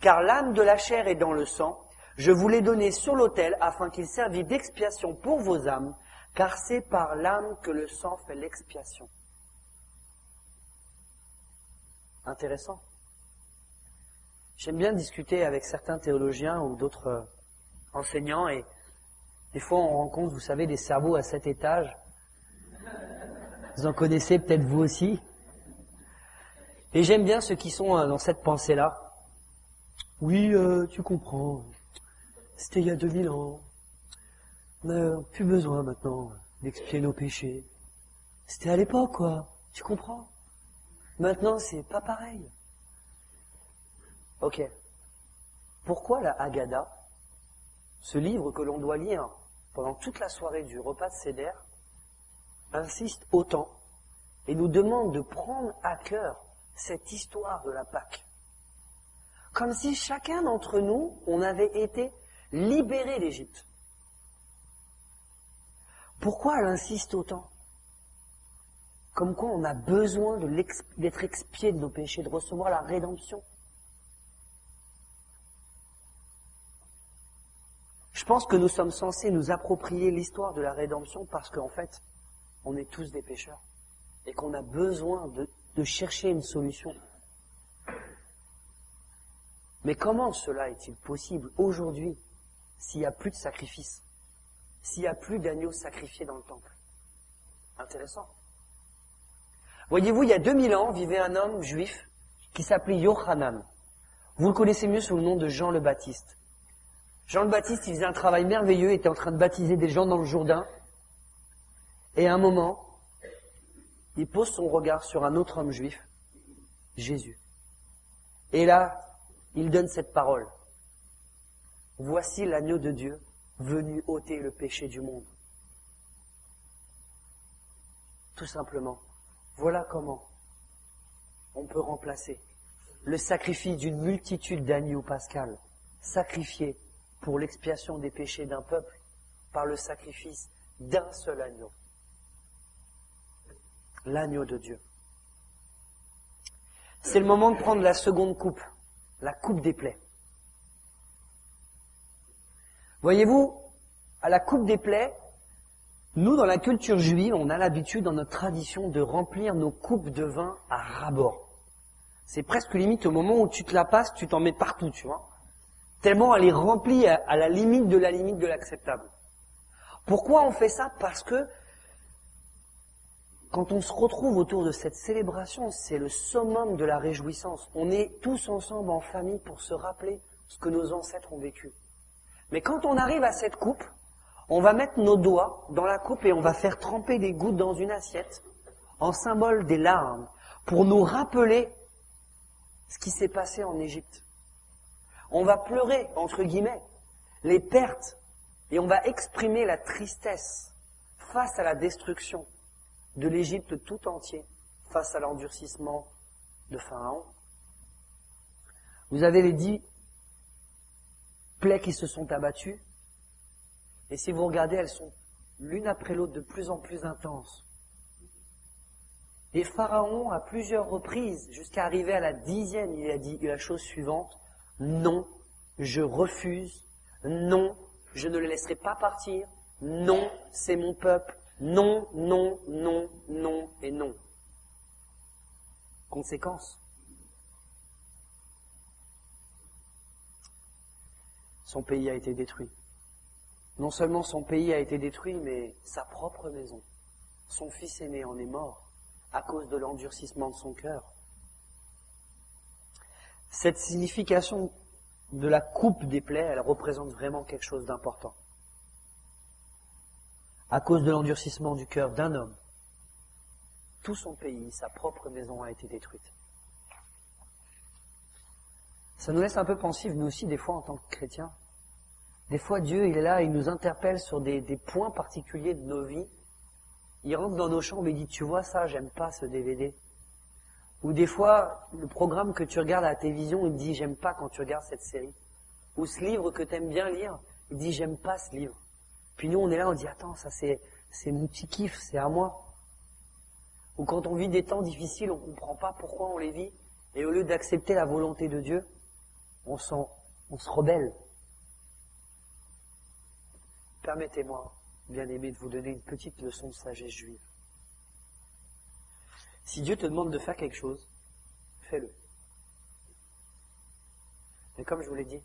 Car l'âme de la chair est dans le sang, je vous l'ai donné sur l'autel afin qu'il servît d'expiation pour vos âmes, car c'est par l'âme que le sang fait l'expiation. Intéressant. J'aime bien discuter avec certains théologiens ou d'autres enseignants et des fois, on rencontre, vous savez, des cerveaux à sept étages. Vous en connaissez peut-être vous aussi. Et j'aime bien ceux qui sont euh, dans cette pensée-là. Oui, euh, tu comprends. C'était il y a 2000 ans. On n'a plus besoin maintenant d'expier nos péchés. C'était à l'époque, quoi. Tu comprends? Maintenant, c'est pas pareil. Ok. Pourquoi la Haggadah ce livre que l'on doit lire pendant toute la soirée du repas de Seder, insiste autant et nous demande de prendre à cœur cette histoire de la Pâque? Comme si chacun d'entre nous, on avait été libéré d'Égypte. Pourquoi elle insiste autant? Comme quoi on a besoin d'être expié de nos péchés, de recevoir la rédemption. Je pense que nous sommes censés nous approprier l'histoire de la rédemption parce qu'en fait, on est tous des pécheurs et qu'on a besoin de, de chercher une solution. Mais comment cela est-il possible aujourd'hui s'il n'y a plus de sacrifice, s'il n'y a plus d'agneaux sacrifiés dans le temple Intéressant. Voyez-vous, il y a 2000 ans vivait un homme juif qui s'appelait Yohanan. Vous le connaissez mieux sous le nom de Jean le Baptiste. Jean le Baptiste, il faisait un travail merveilleux, était en train de baptiser des gens dans le Jourdain. Et à un moment, il pose son regard sur un autre homme juif, Jésus. Et là, il donne cette parole. Voici l'agneau de Dieu venu ôter le péché du monde. Tout simplement, voilà comment on peut remplacer le sacrifice d'une multitude d'agneaux pascal, sacrifiés pour l'expiation des péchés d'un peuple, par le sacrifice d'un seul agneau, l'agneau de Dieu. C'est le moment de prendre la seconde coupe la coupe des plaies. Voyez-vous, à la coupe des plaies, nous, dans la culture juive, on a l'habitude, dans notre tradition, de remplir nos coupes de vin à rabord. C'est presque limite au moment où tu te la passes, tu t'en mets partout, tu vois. Tellement elle est remplie à, la limite de la limite de l'acceptable. Pourquoi on fait ça? Parce que quand on se retrouve autour de cette célébration, c'est le summum de la réjouissance. On est tous ensemble en famille pour se rappeler ce que nos ancêtres ont vécu. Mais quand on arrive à cette coupe, on va mettre nos doigts dans la coupe et on va faire tremper des gouttes dans une assiette en symbole des larmes pour nous rappeler ce qui s'est passé en Égypte. On va pleurer, entre guillemets, les pertes et on va exprimer la tristesse face à la destruction de l'Égypte tout entier face à l'endurcissement de Pharaon. Vous avez les dix plaies qui se sont abattues, et si vous regardez, elles sont l'une après l'autre de plus en plus intenses. Et Pharaon, à plusieurs reprises, jusqu'à arriver à la dixième, il a dit la chose suivante, non, je refuse, non, je ne le laisserai pas partir, non, c'est mon peuple, non, non, non, non et non. Conséquence. Son pays a été détruit. Non seulement son pays a été détruit, mais sa propre maison. Son fils aîné en est mort à cause de l'endurcissement de son cœur. Cette signification de la coupe des plaies, elle représente vraiment quelque chose d'important à cause de l'endurcissement du cœur d'un homme, tout son pays, sa propre maison a été détruite. Ça nous laisse un peu pensifs, nous aussi, des fois, en tant que chrétiens. Des fois, Dieu, il est là, il nous interpelle sur des, points particuliers de nos vies. Il rentre dans nos chambres et dit, tu vois ça, j'aime pas ce DVD. Ou des fois, le programme que tu regardes à la télévision, il dit, j'aime pas quand tu regardes cette série. Ou ce livre que tu aimes bien lire, il dit, j'aime pas ce livre. Puis nous, on est là, on dit, attends, ça c'est, c'est mon petit kiff, c'est à moi. Ou quand on vit des temps difficiles, on comprend pas pourquoi on les vit. Et au lieu d'accepter la volonté de Dieu, on, on se rebelle. Permettez-moi, bien aimé, de vous donner une petite leçon de sagesse juive. Si Dieu te demande de faire quelque chose, fais-le. Mais comme je vous l'ai dit,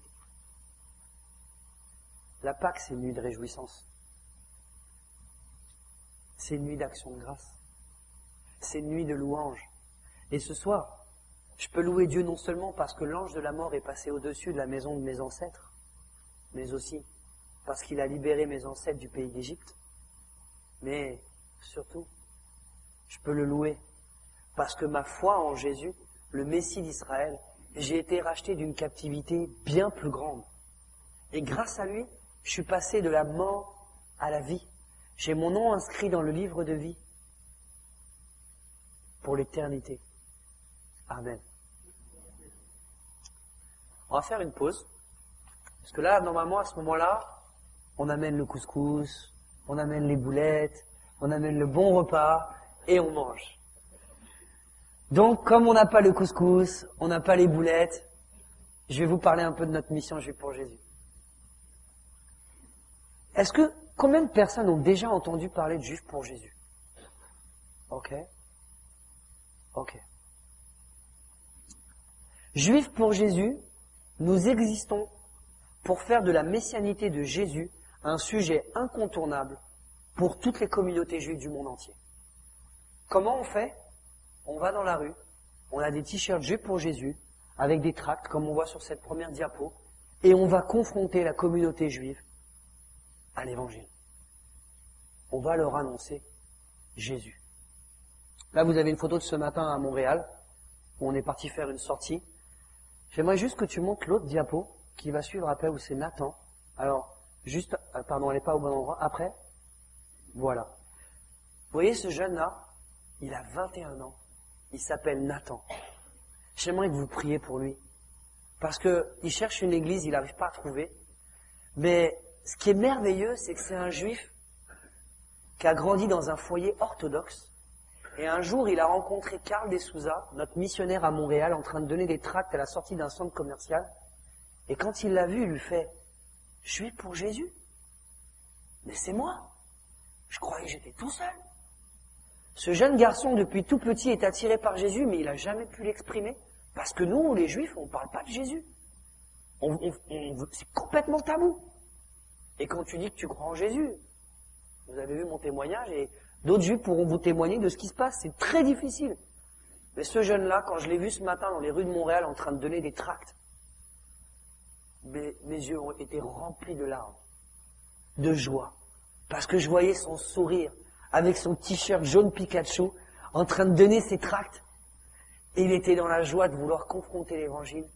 la Pâque, c'est une nuit de réjouissance. C'est une nuit d'action de grâce. C'est une nuit de louange. Et ce soir, je peux louer Dieu non seulement parce que l'ange de la mort est passé au-dessus de la maison de mes ancêtres, mais aussi parce qu'il a libéré mes ancêtres du pays d'Égypte. Mais surtout, je peux le louer parce que ma foi en Jésus, le Messie d'Israël, j'ai été racheté d'une captivité bien plus grande. Et grâce à lui, Je suis passé de la mort à la vie. J'ai mon nom inscrit dans le livre de vie pour l'éternité. Amen. On va faire une pause. Parce que là, normalement, à ce moment-là, on amène le couscous, on amène les boulettes, on amène le bon repas et on mange. Donc, comme on n'a pas le couscous, on n'a pas les boulettes, je vais vous parler un peu de notre mission Juif pour Jésus. Est-ce que combien de personnes ont déjà entendu parler de Juif pour Jésus? Ok. Ok. Juifs pour Jésus, nous existons pour faire de la messianité de Jésus un sujet incontournable pour toutes les communautés juives du monde entier. Comment on fait? On va dans la rue, on a des t-shirts Juifs pour Jésus, avec des tracts, comme on voit sur cette première diapo, et on va confronter la communauté juive à l'évangile. On va leur annoncer Jésus. Là, vous avez une photo de ce matin à Montréal, où on est parti faire une sortie. J'aimerais juste que tu montres l'autre diapo qui va suivre après, où c'est Nathan. Alors, juste, euh, pardon, elle n'est pas au bon endroit. Après, voilà. Vous voyez ce jeune-là? Il a 21 ans. Il s'appelle Nathan. J'aimerais que vous priez pour lui. Parce qu'il cherche une église, il n'arrive pas à trouver. Mais ce qui est merveilleux, c'est que c'est un juif qui a grandi dans un foyer orthodoxe. Et un jour, il a rencontré Carl Dessouza, notre missionnaire à Montréal, en train de donner des tracts à la sortie d'un centre commercial. Et quand il l'a vu, il lui fait, je suis pour Jésus. Mais c'est moi. Je croyais que j'étais tout seul. Ce jeune garçon, depuis tout petit, est attiré par Jésus, mais il n'a jamais pu l'exprimer. Parce que nous, les juifs, on ne parle pas de Jésus. c'est complètement tabou. Et quand tu dis que tu crois en Jésus, vous avez vu mon témoignage, et d'autres juifs pourront vous témoigner de ce qui se passe. C'est très difficile. Mais ce jeune-là, quand je l'ai vu ce matin dans les rues de Montréal en train de donner des tracts, mes, yeux ont été remplis de larmes, de joie, parce que je voyais son sourire avec son t-shirt jaune Pikachu en train de donner ses tracts. Et il était dans la joie de vouloir confronter l'évangile.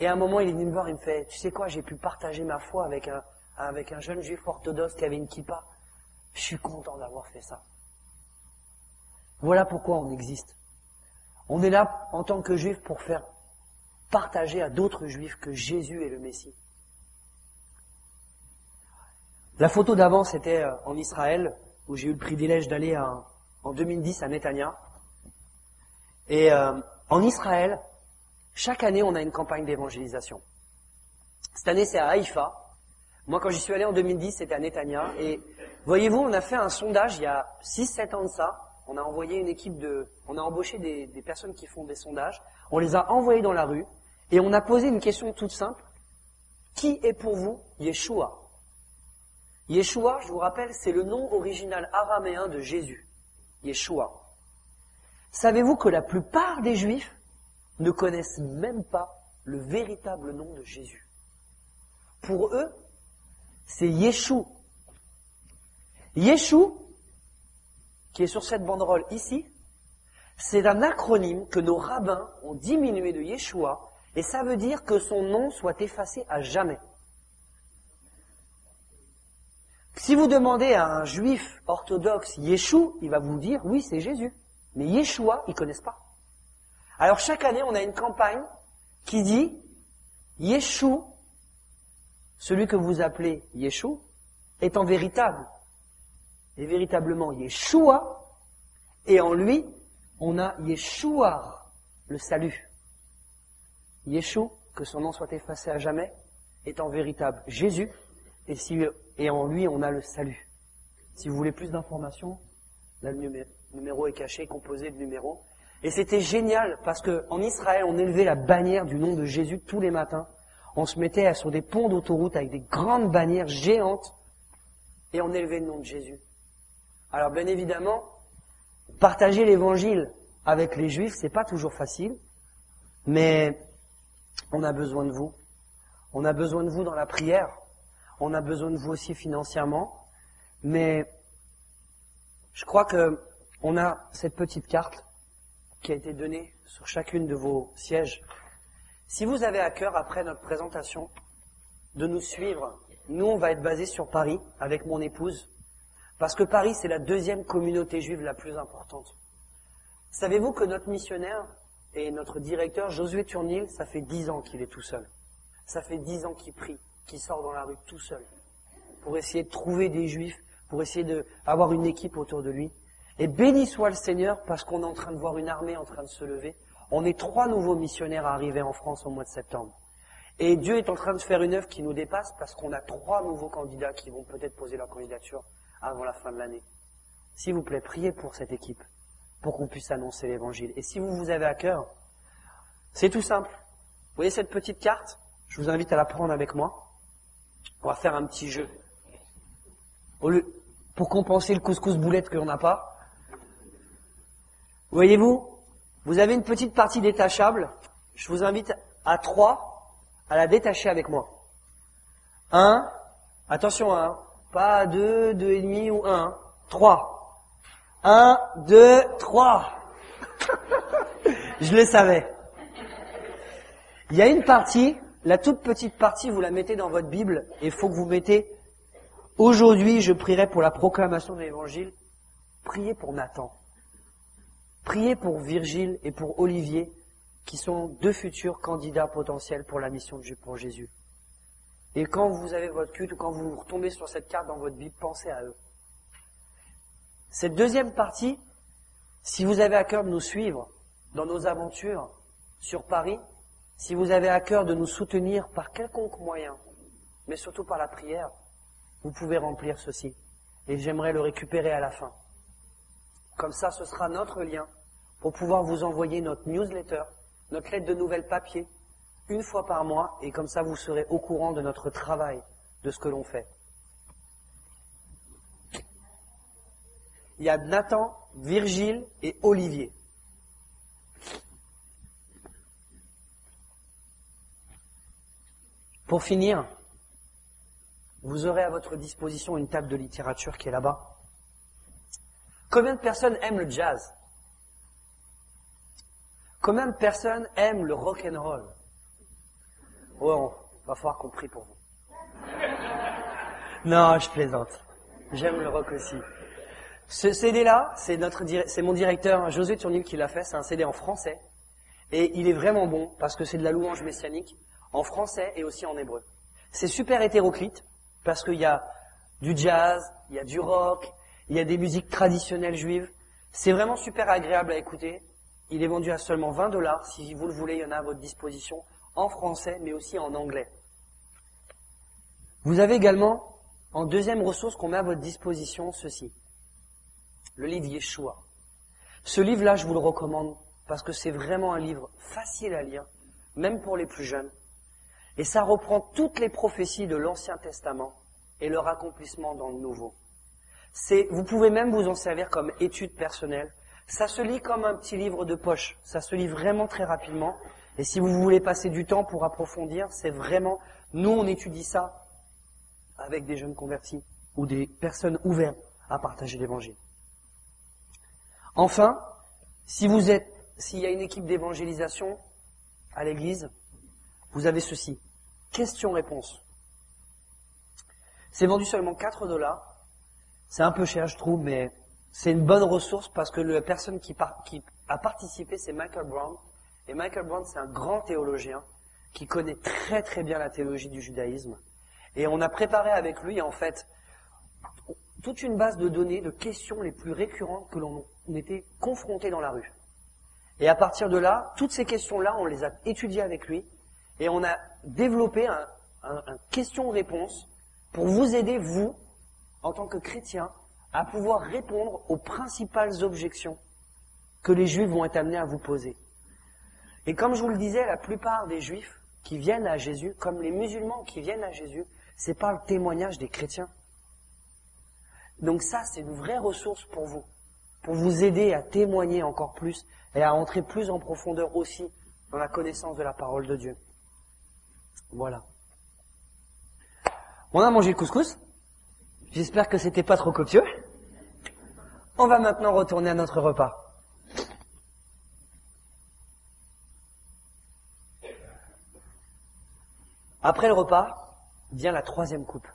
Et à un moment, il est venu me voir, il me fait, tu sais quoi, j'ai pu partager ma foi avec un, avec un jeune juif orthodoxe qui avait une kippa. Je suis content d'avoir fait ça. Voilà pourquoi on existe. On est là en tant que juif pour faire partager à d'autres juifs que Jésus est le Messie. La photo d'avant, c'était euh, en Israël, où j'ai eu le privilège d'aller en 2010 à Netanya. Et euh, en Israël, chaque année, on a une campagne d'évangélisation. Cette année, c'est à Haïfa. Moi, quand j'y suis allé en 2010, c'était à Netanya. Et voyez-vous, on a fait un sondage il y a 6-7 ans de ça. On a envoyé une équipe de... On a embauché des, personnes qui font des sondages. On les a envoyés dans la rue. Et on a posé une question toute simple. Qui est pour vous Yeshua? Yeshua, je vous rappelle, c'est le nom original araméen de Jésus. Yeshua. Savez-vous que la plupart des Juifs ne connaissent même pas le véritable nom de Jésus? Pour eux, c'est Yeshua. Yeshua, qui est sur cette banderole ici, c'est un acronyme que nos rabbins ont diminué de Yeshua, et ça veut dire que son nom soit effacé à jamais. Si vous demandez à un juif orthodoxe Yeshua, il va vous dire oui, c'est Jésus. Mais Yeshua, ils connaissent pas. Alors chaque année, on a une campagne qui dit Yeshua, celui que vous appelez Yeshua, est en véritable. Et véritablement Yeshua, et en lui, on a Yeshua, le salut. Yeshua, que son nom soit effacé à jamais, est en véritable Jésus, et si et en lui on a le salut. Si vous voulez plus d'informations, le numéro est caché, composé de numéros. Et c'était génial parce que en Israël, on élevait la bannière du nom de Jésus tous les matins. On se mettait sur des ponts d'autoroute avec des grandes bannières géantes et on élevait le nom de Jésus. Alors bien évidemment, partager l'évangile avec les juifs, c'est pas toujours facile, mais on a besoin de vous. On a besoin de vous dans la prière on a besoin de vous aussi financièrement, mais je crois que on a cette petite carte qui a été donnée sur chacune de vos sièges. Si vous avez à cœur, après notre présentation, de nous suivre nous, on va être basé sur Paris avec mon épouse, parce que Paris, c'est la deuxième communauté juive la plus importante. Savez-vous que notre missionnaire et notre directeur, Josué Turnil, ça fait dix ans qu'il est tout seul. Ça fait dix ans qu'il prie, qu'il sort dans la rue tout seul, pour essayer de trouver des juifs, pour essayer d'avoir une équipe autour de lui. Et béni soit le Seigneur, parce qu'on est en train de voir une armée en train de se lever. On est trois nouveaux missionnaires à arriver en France au mois de septembre. Et Dieu est en train de faire une œuvre qui nous dépasse parce qu'on a trois nouveaux candidats qui vont peut-être poser leur candidature avant la fin de l'année. S'il vous plaît, priez pour cette équipe, pour qu'on puisse annoncer l'évangile. Et si vous vous avez à cœur, c'est tout simple. Vous voyez cette petite carte? Je vous invite à la prendre avec moi. On va faire un petit jeu. Au lieu, pour compenser le couscous boulette que n'a pas. Voyez-vous, vous avez une petite partie détachable. Je vous invite à trois à la détacher avec moi. Un, attention, un, pas deux, deux et demi ou un, trois. Un, deux, trois. Je le savais. Il y a une partie, la toute petite partie, vous la mettez dans votre Bible et il faut que vous mettez Aujourd'hui, je prierai pour la proclamation de l'évangile. Priez pour Nathan. Priez pour Virgile et pour Olivier qui sont deux futurs candidats potentiels pour la mission de pour Jésus. Et quand vous avez votre culte ou quand vous retombez sur cette carte dans votre Bible, pensez à eux. Cette deuxième partie, si vous avez à cœur de nous suivre dans nos aventures sur Paris, si vous avez à cœur de nous soutenir par quelconque moyen, mais surtout par la prière, vous pouvez remplir ceci. Et j'aimerais le récupérer à la fin. Comme ça, ce sera notre lien pour pouvoir vous envoyer notre newsletter notre lettre de nouvelles papier, une fois par mois, et comme ça vous serez au courant de notre travail, de ce que l'on fait. Il y a Nathan, Virgile et Olivier. Pour finir, vous aurez à votre disposition une table de littérature qui est là-bas. Combien de personnes aiment le jazz? Combien de personnes aiment le rock and roll? Oh, va falloir qu'on prie pour vous. Non, je plaisante. J'aime le rock aussi. Ce CD-là, c'est notre, c'est mon directeur José Tournil qui l'a fait. C'est un CD en français et il est vraiment bon parce que c'est de la louange messianique en français et aussi en hébreu. C'est super hétéroclite parce qu'il y a du jazz, il y a du rock, il y a des musiques traditionnelles juives. C'est vraiment super agréable à écouter. Il est vendu à seulement 20 dollars. Si vous le voulez, il y en a à votre disposition en français, mais aussi en anglais. Vous avez également, en deuxième ressource qu'on met à votre disposition, ceci. Le livre Yeshua. Ce livre-là, je vous le recommande parce que c'est vraiment un livre facile à lire, même pour les plus jeunes. Et ça reprend toutes les prophéties de l'Ancien Testament et leur accomplissement dans le Nouveau. Vous pouvez même vous en servir comme étude personnelle ça se lit comme un petit livre de poche. Ça se lit vraiment très rapidement. Et si vous voulez passer du temps pour approfondir, c'est vraiment, nous on étudie ça avec des jeunes convertis ou des personnes ouvertes à partager l'évangile. Enfin, si vous êtes, s'il y a une équipe d'évangélisation à l'église, vous avez ceci. Question-réponse. C'est vendu seulement 4 dollars. C'est un peu cher, je trouve, mais c'est une bonne ressource parce que la personne qui, a participé, c'est Michael Brown. Et Michael Brown, c'est un grand théologien qui connaît très très bien la théologie du judaïsme. Et on a préparé avec lui, en fait, toute une base de données, de questions les plus récurrentes que l'on était confrontés dans la rue. Et à partir de là, toutes ces questions-là, on les a étudiées avec lui et on a développé un, un, un question-réponse pour vous aider, vous, en tant que chrétien, à pouvoir répondre aux principales objections que les juifs vont être amenés à vous poser. Et comme je vous le disais, la plupart des juifs qui viennent à Jésus, comme les musulmans qui viennent à Jésus, c'est pas le témoignage des chrétiens. Donc ça, c'est une vraie ressource pour vous, pour vous aider à témoigner encore plus et à entrer plus en profondeur aussi dans la connaissance de la parole de Dieu. Voilà. On a mangé le couscous. J'espère que c'était pas trop copieux. On va maintenant retourner à notre repas. Après le repas, vient la troisième coupe.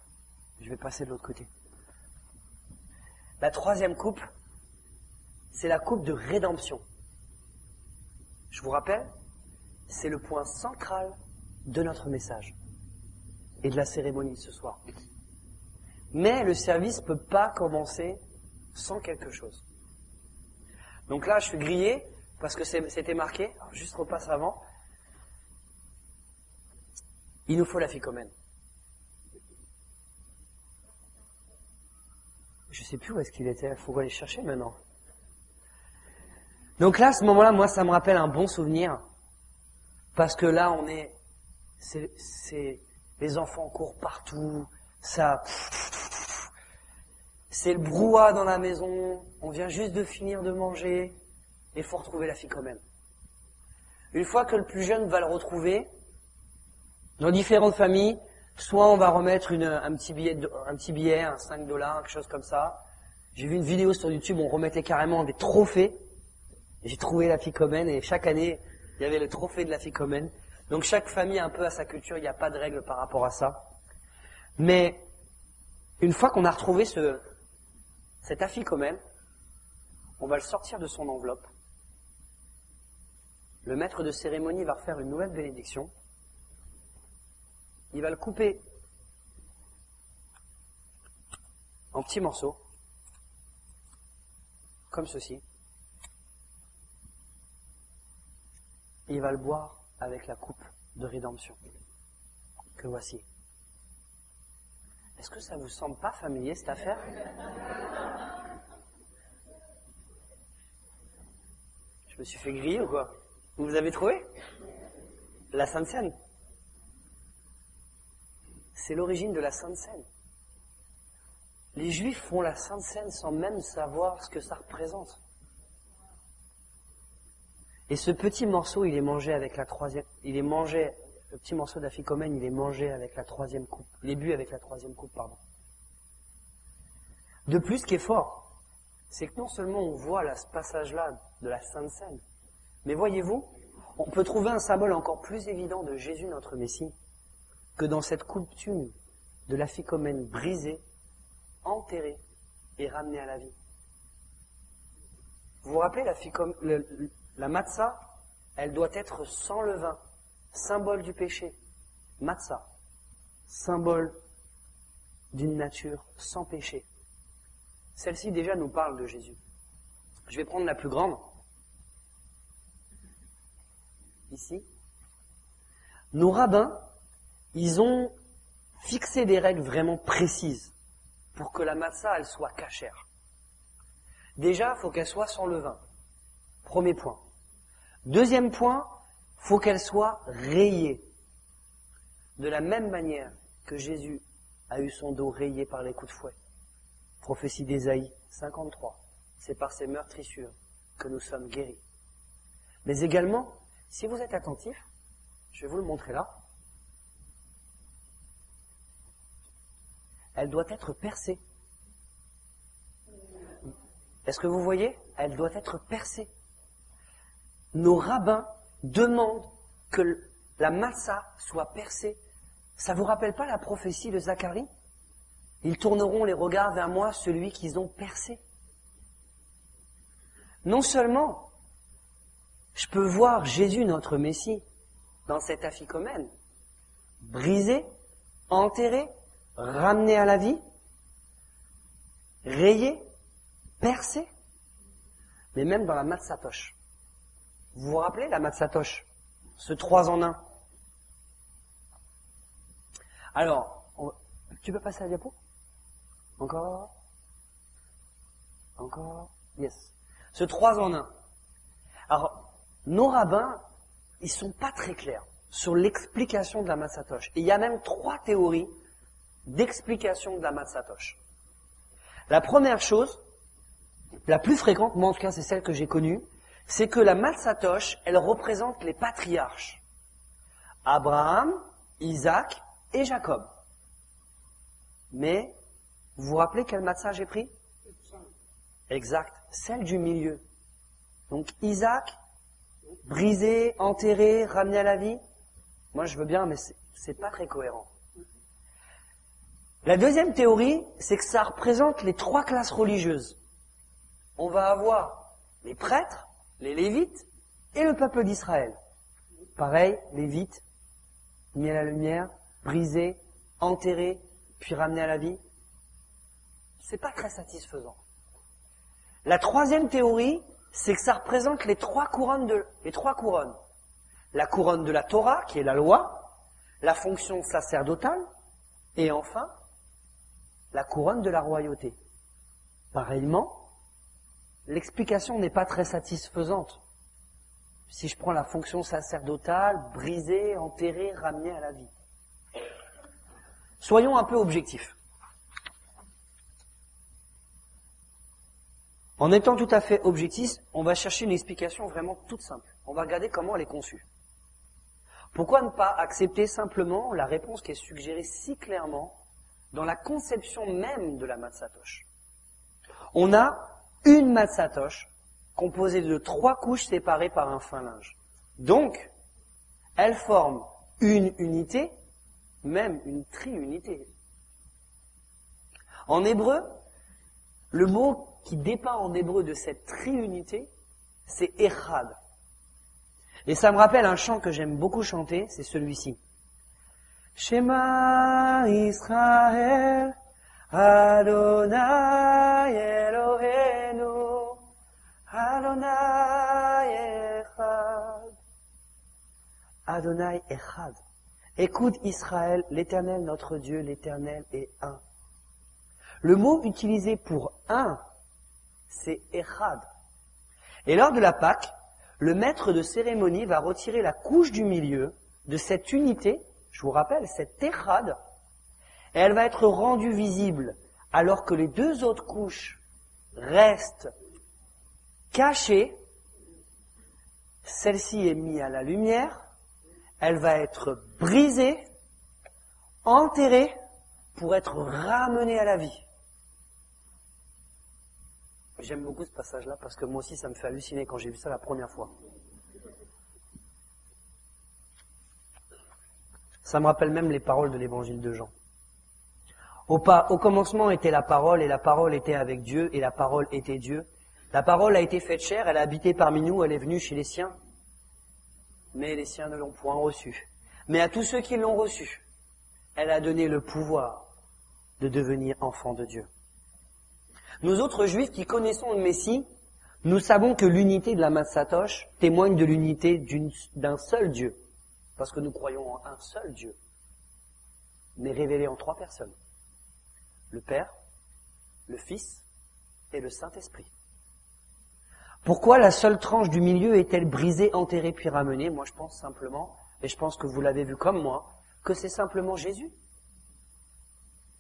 Je vais passer de l'autre côté. La troisième coupe, c'est la coupe de rédemption. Je vous rappelle, c'est le point central de notre message et de la cérémonie ce soir. Mais le service ne peut pas commencer sans quelque chose. Donc là, je suis grillé parce que c'était marqué. Juste repasse avant. Il nous faut la ficomène. Je sais plus où est-ce qu'il était. Il faut aller chercher maintenant. Donc là, ce moment-là, moi, ça me rappelle un bon souvenir. Parce que là, on est, les enfants courent partout, ça, c'est le brouhaha dans la maison, on vient juste de finir de manger, et il faut retrouver la fille quand. Une fois que le plus jeune va le retrouver, dans différentes familles, soit on va remettre une, un petit billet, un petit billet, un 5 dollars, quelque chose comme ça. J'ai vu une vidéo sur YouTube on remettait carrément des trophées. J'ai trouvé la et chaque année, il y avait le trophée de la. Donc chaque famille un peu à sa culture, il n'y a pas de règle par rapport à ça. Mais une fois qu'on a retrouvé ce, cet afficomène, on va le sortir de son enveloppe. Le maître de cérémonie va refaire une nouvelle bénédiction. Il va le couper en petits morceaux, comme ceci. il va le boire avec la coupe de rédemption que voici. Est-ce que ça vous semble pas familier cette affaire? Je me suis fait griller ou quoi? Vous avez trouvé? La Sainte Seine. C'est l'origine de la Sainte Seine. Les Juifs font la Sainte Seine sans même savoir ce que ça représente. Et ce petit morceau, il est mangé avec la troisième, il est mangé, le petit morceau d'afficomène, il est mangé avec la troisième coupe, il est bu avec la troisième coupe, pardon. De plus, ce qui est fort, c'est que non seulement on voit ce passage-là de la Sainte Seine, mais voyez-vous, on peut trouver un symbole encore plus évident de Jésus notre Messie que dans cette coutume de l'afficomène brisée, enterrée et ramenée à la vie. Vous vous rappelez la la matzah, elle doit être sans levain, symbole du péché. Matzah, symbole d'une nature sans péché. Celle-ci déjà nous parle de Jésus. Je vais prendre la plus grande. Ici. Nos rabbins, ils ont fixé des règles vraiment précises pour que la matzah, elle soit cachère. Déjà, il faut qu'elle soit sans levain. Premier point. Deuxième point, faut qu'elle soit rayée. De la même manière que Jésus a eu son dos rayé par les coups de fouet. Prophétie d'Ésaïe 53. C'est par ces meurtrissures que nous sommes guéris. Mais également, si vous êtes attentif, je vais vous le montrer là, elle doit être percée. Est-ce que vous voyez? Elle doit être percée nos rabbins demandent que la massa soit percée. Ça vous rappelle pas la prophétie de Zacharie? Ils tourneront les regards vers moi, celui qu'ils ont percé. Non seulement je peux voir Jésus, notre Messie, dans cet afficomène, brisé, enterré, ramené à la vie, rayé, percé, mais même dans la matzatoche. Vous vous rappelez la Matsatosh Ce 3 en 1 Alors, tu peux passer à la diapo? Encore? Encore? Yes. Ce 3 en 1. Alors, nos rabbins, ils sont pas très clairs sur l'explication de la Matsatosh. Et il y a même trois théories d'explication de la Matsatosh. La première chose, la plus fréquente, moi en tout cas c'est celle que j'ai connue, c'est que la Matsatosh, elle représente les patriarches. Abraham, Isaac et Jacob. Mais, vous vous rappelez quel matzah j'ai pris? Exact, celle du milieu. Donc Isaac, brisé, enterré, ramené à la vie? Moi je veux bien, mais c'est pas très cohérent. La deuxième théorie, c'est que ça représente les trois classes religieuses. On va avoir les prêtres, les lévites et le peuple d'Israël. Pareil, lévites, mis à la lumière, brisés, enterrés, puis ramenés à la vie. C'est pas très satisfaisant. La troisième théorie, c'est que ça représente les trois couronnes de, les trois couronnes. La couronne de la Torah, qui est la loi, la fonction sacerdotale, et enfin, la couronne de la royauté. Pareillement, l'explication n'est pas très satisfaisante. Si je prends la fonction sacerdotale, brisée, enterrée, ramenée à la vie. Soyons un peu objectifs. En étant tout à fait objectifs, on va chercher une explication vraiment toute simple. On va regarder comment elle est conçue. Pourquoi ne pas accepter simplement la réponse qui est suggérée si clairement dans la conception même de la matzatosh. On a une matzatosh composée de trois couches séparées par un fin linge. Donc, elle forme une unité, même une triunité. En hébreu, le mot qui dépeint en hébreu de cette triunité, c'est echad. Et ça me rappelle un chant que j'aime beaucoup chanter, c'est celui-ci. Shema Israël, Adonai Elohenu, Adonai Echad. Adonai Echad. Écoute Israël, l'Éternel notre Dieu, l'Éternel est un. Le mot utilisé pour un, c'est Echad. Et lors de la Pâque, le maître de cérémonie va retirer la couche du milieu de cette unité je vous rappelle, cette et elle va être rendue visible alors que les deux autres couches restent cachées. Celle-ci est mise à la lumière, elle va être brisée, enterrée pour être ramenée à la vie. J'aime beaucoup ce passage-là parce que moi aussi ça me fait halluciner quand j'ai vu ça la première fois. Ça me rappelle même les paroles de l'évangile de Jean. Au, au, commencement était la parole, et la parole était avec Dieu, et la parole était Dieu. La parole a été faite chair, elle a habité parmi nous, elle est venue chez les siens. Mais les siens ne l'ont point reçue. Mais à tous ceux qui l'ont reçue, elle a donné le pouvoir de devenir enfants de Dieu. Nous autres juifs qui connaissons le Messie, nous savons que l'unité de la Massatoche témoigne de l'unité d'un seul Dieu. Parce que nous croyons en un seul Dieu, mais révélé en trois personnes. Le Père, le Fils et le Saint-Esprit. Pourquoi la seule tranche du milieu est-elle brisée, enterrée puis ramenée? Moi je pense simplement, et je pense que vous l'avez vu comme moi, que c'est simplement Jésus.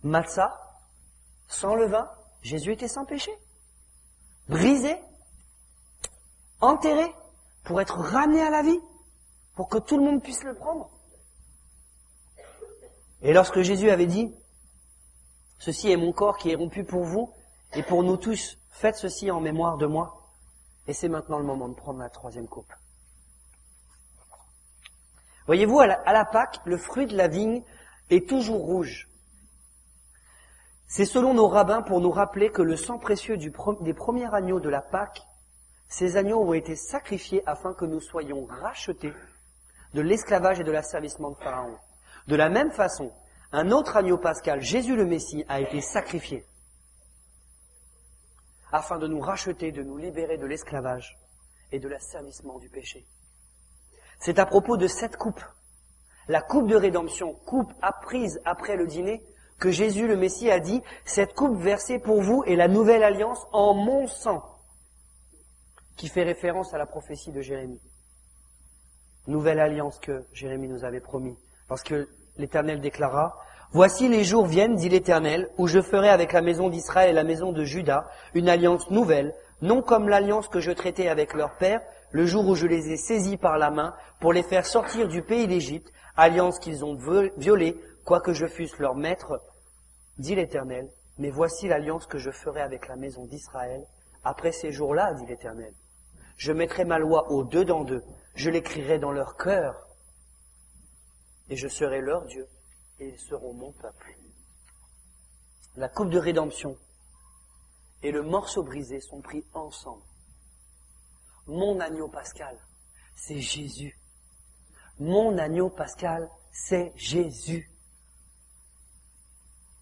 Matzah, sans levain, Jésus était sans péché. Brisé, enterré, pour être ramené à la vie pour que tout le monde puisse le prendre. Et lorsque Jésus avait dit, ceci est mon corps qui est rompu pour vous et pour nous tous, faites ceci en mémoire de moi. Et c'est maintenant le moment de prendre la troisième coupe. Voyez-vous, à la, Pâque, le fruit de la vigne est toujours rouge. C'est selon nos rabbins pour nous rappeler que le sang précieux des premiers agneaux de la Pâque, ces agneaux ont été sacrifiés afin que nous soyons rachetés de l'esclavage et de l'asservissement de Pharaon. De la même façon, un autre agneau pascal, Jésus le Messie, a été sacrifié afin de nous racheter, de nous libérer de l'esclavage et de l'asservissement du péché. C'est à propos de cette coupe, la coupe de rédemption, coupe apprise après le dîner, que Jésus le Messie a dit, cette coupe versée pour vous est la nouvelle alliance en mon sang, qui fait référence à la prophétie de Jérémie nouvelle alliance que Jérémie nous avait promis. Parce que l'Éternel déclara, Voici les jours viennent, dit l'Éternel, où je ferai avec la maison d'Israël et la maison de Juda une alliance nouvelle, non comme l'alliance que je traitais avec leur père, le jour où je les ai saisis par la main pour les faire sortir du pays d'Égypte, alliance qu'ils ont violée, quoique je fusse leur maître, dit l'Éternel. Mais voici l'alliance que je ferai avec la maison d'Israël. Après ces jours-là, dit l'Éternel, je mettrai ma loi au dedans d'eux, je l'écrirai dans leur cœur, et je serai leur Dieu, et ils seront mon peuple. la coupe de rédemption et le morceau brisé sont pris ensemble. Mon agneau pascal, c'est Jésus. Mon agneau pascal, c'est Jésus.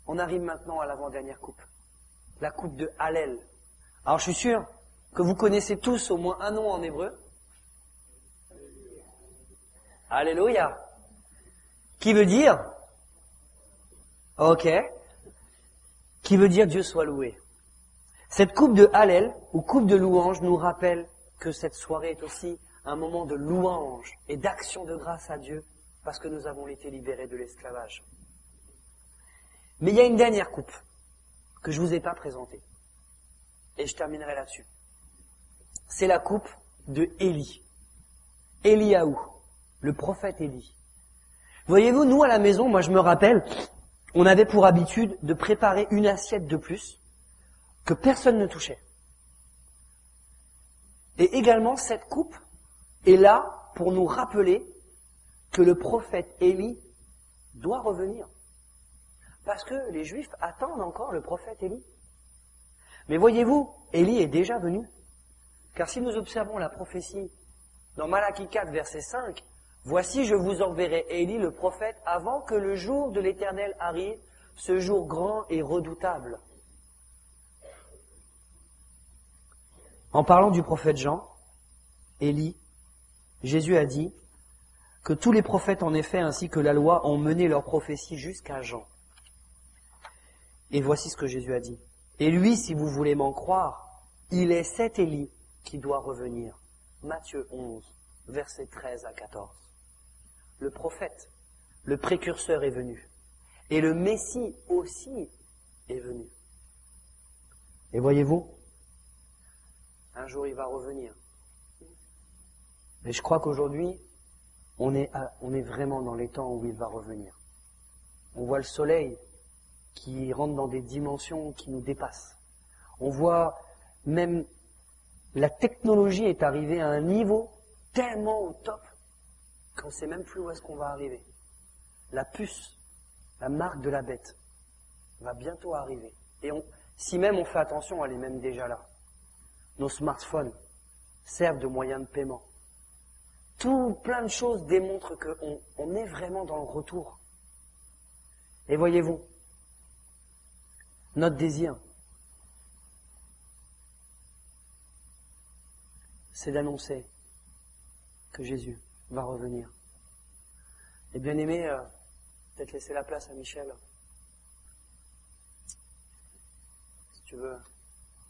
On arrive maintenant à l'avant-dernière coupe, la coupe de Hallel. Alors je suis sûr que vous connaissez tous au moins un nom en hébreu. Alléluia. Qui veut dire? Ok. Qui veut dire Dieu soit loué? Cette coupe de Hallel ou coupe de louange nous rappelle que cette soirée est aussi un moment de louange et d'action de grâce à Dieu parce que nous avons été libérés de l'esclavage. Mais il y a une dernière coupe que je ne vous ai pas présentée. Et je terminerai là-dessus. C'est la coupe de Élie. Eliaou, le prophète Élie. Voyez-vous, nous à la maison, moi je me rappelle, on avait pour habitude de préparer une assiette de plus que personne ne touchait. Et également, cette coupe est là pour nous rappeler que le prophète Élie doit revenir. Parce que les Juifs attendent encore le prophète Élie. Mais voyez-vous, Élie est déjà venu. Car si nous observons la prophétie dans Malachie 4, verset 5, Voici, je vous enverrai Élie le prophète avant que le jour de l'Éternel arrive, ce jour grand et redoutable. En parlant du prophète Jean, Élie, Jésus a dit que tous les prophètes en effet ainsi que la loi ont mené leur prophétie jusqu'à Jean. Et voici ce que Jésus a dit. Et lui, si vous voulez m'en croire, il est cet Élie qui doit revenir. Matthieu 11, versets 13 à 14. Le prophète, le précurseur est venu. Et le Messie aussi est venu. Et voyez-vous, un jour il va revenir. Mais je crois qu'aujourd'hui, on est, on est vraiment dans les temps où il va revenir. On voit le soleil qui rentre dans des dimensions qui nous dépassent. On voit même la technologie est arrivée à un niveau tellement au top qu'on ne sait même plus où est-ce qu'on va arriver. La puce, la marque de la bête, va bientôt arriver. Et on, si même on fait attention, elle est même déjà là. Nos smartphones servent de moyen de paiement. Tout plein de choses démontrent qu'on on est vraiment dans le retour. Et voyez-vous, notre désir, c'est d'annoncer que Jésus va revenir. Et bien aimé, euh, peut-être laisser la place à Michel. Si tu veux,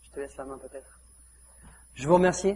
je te laisse la main peut-être. Je vous remercie.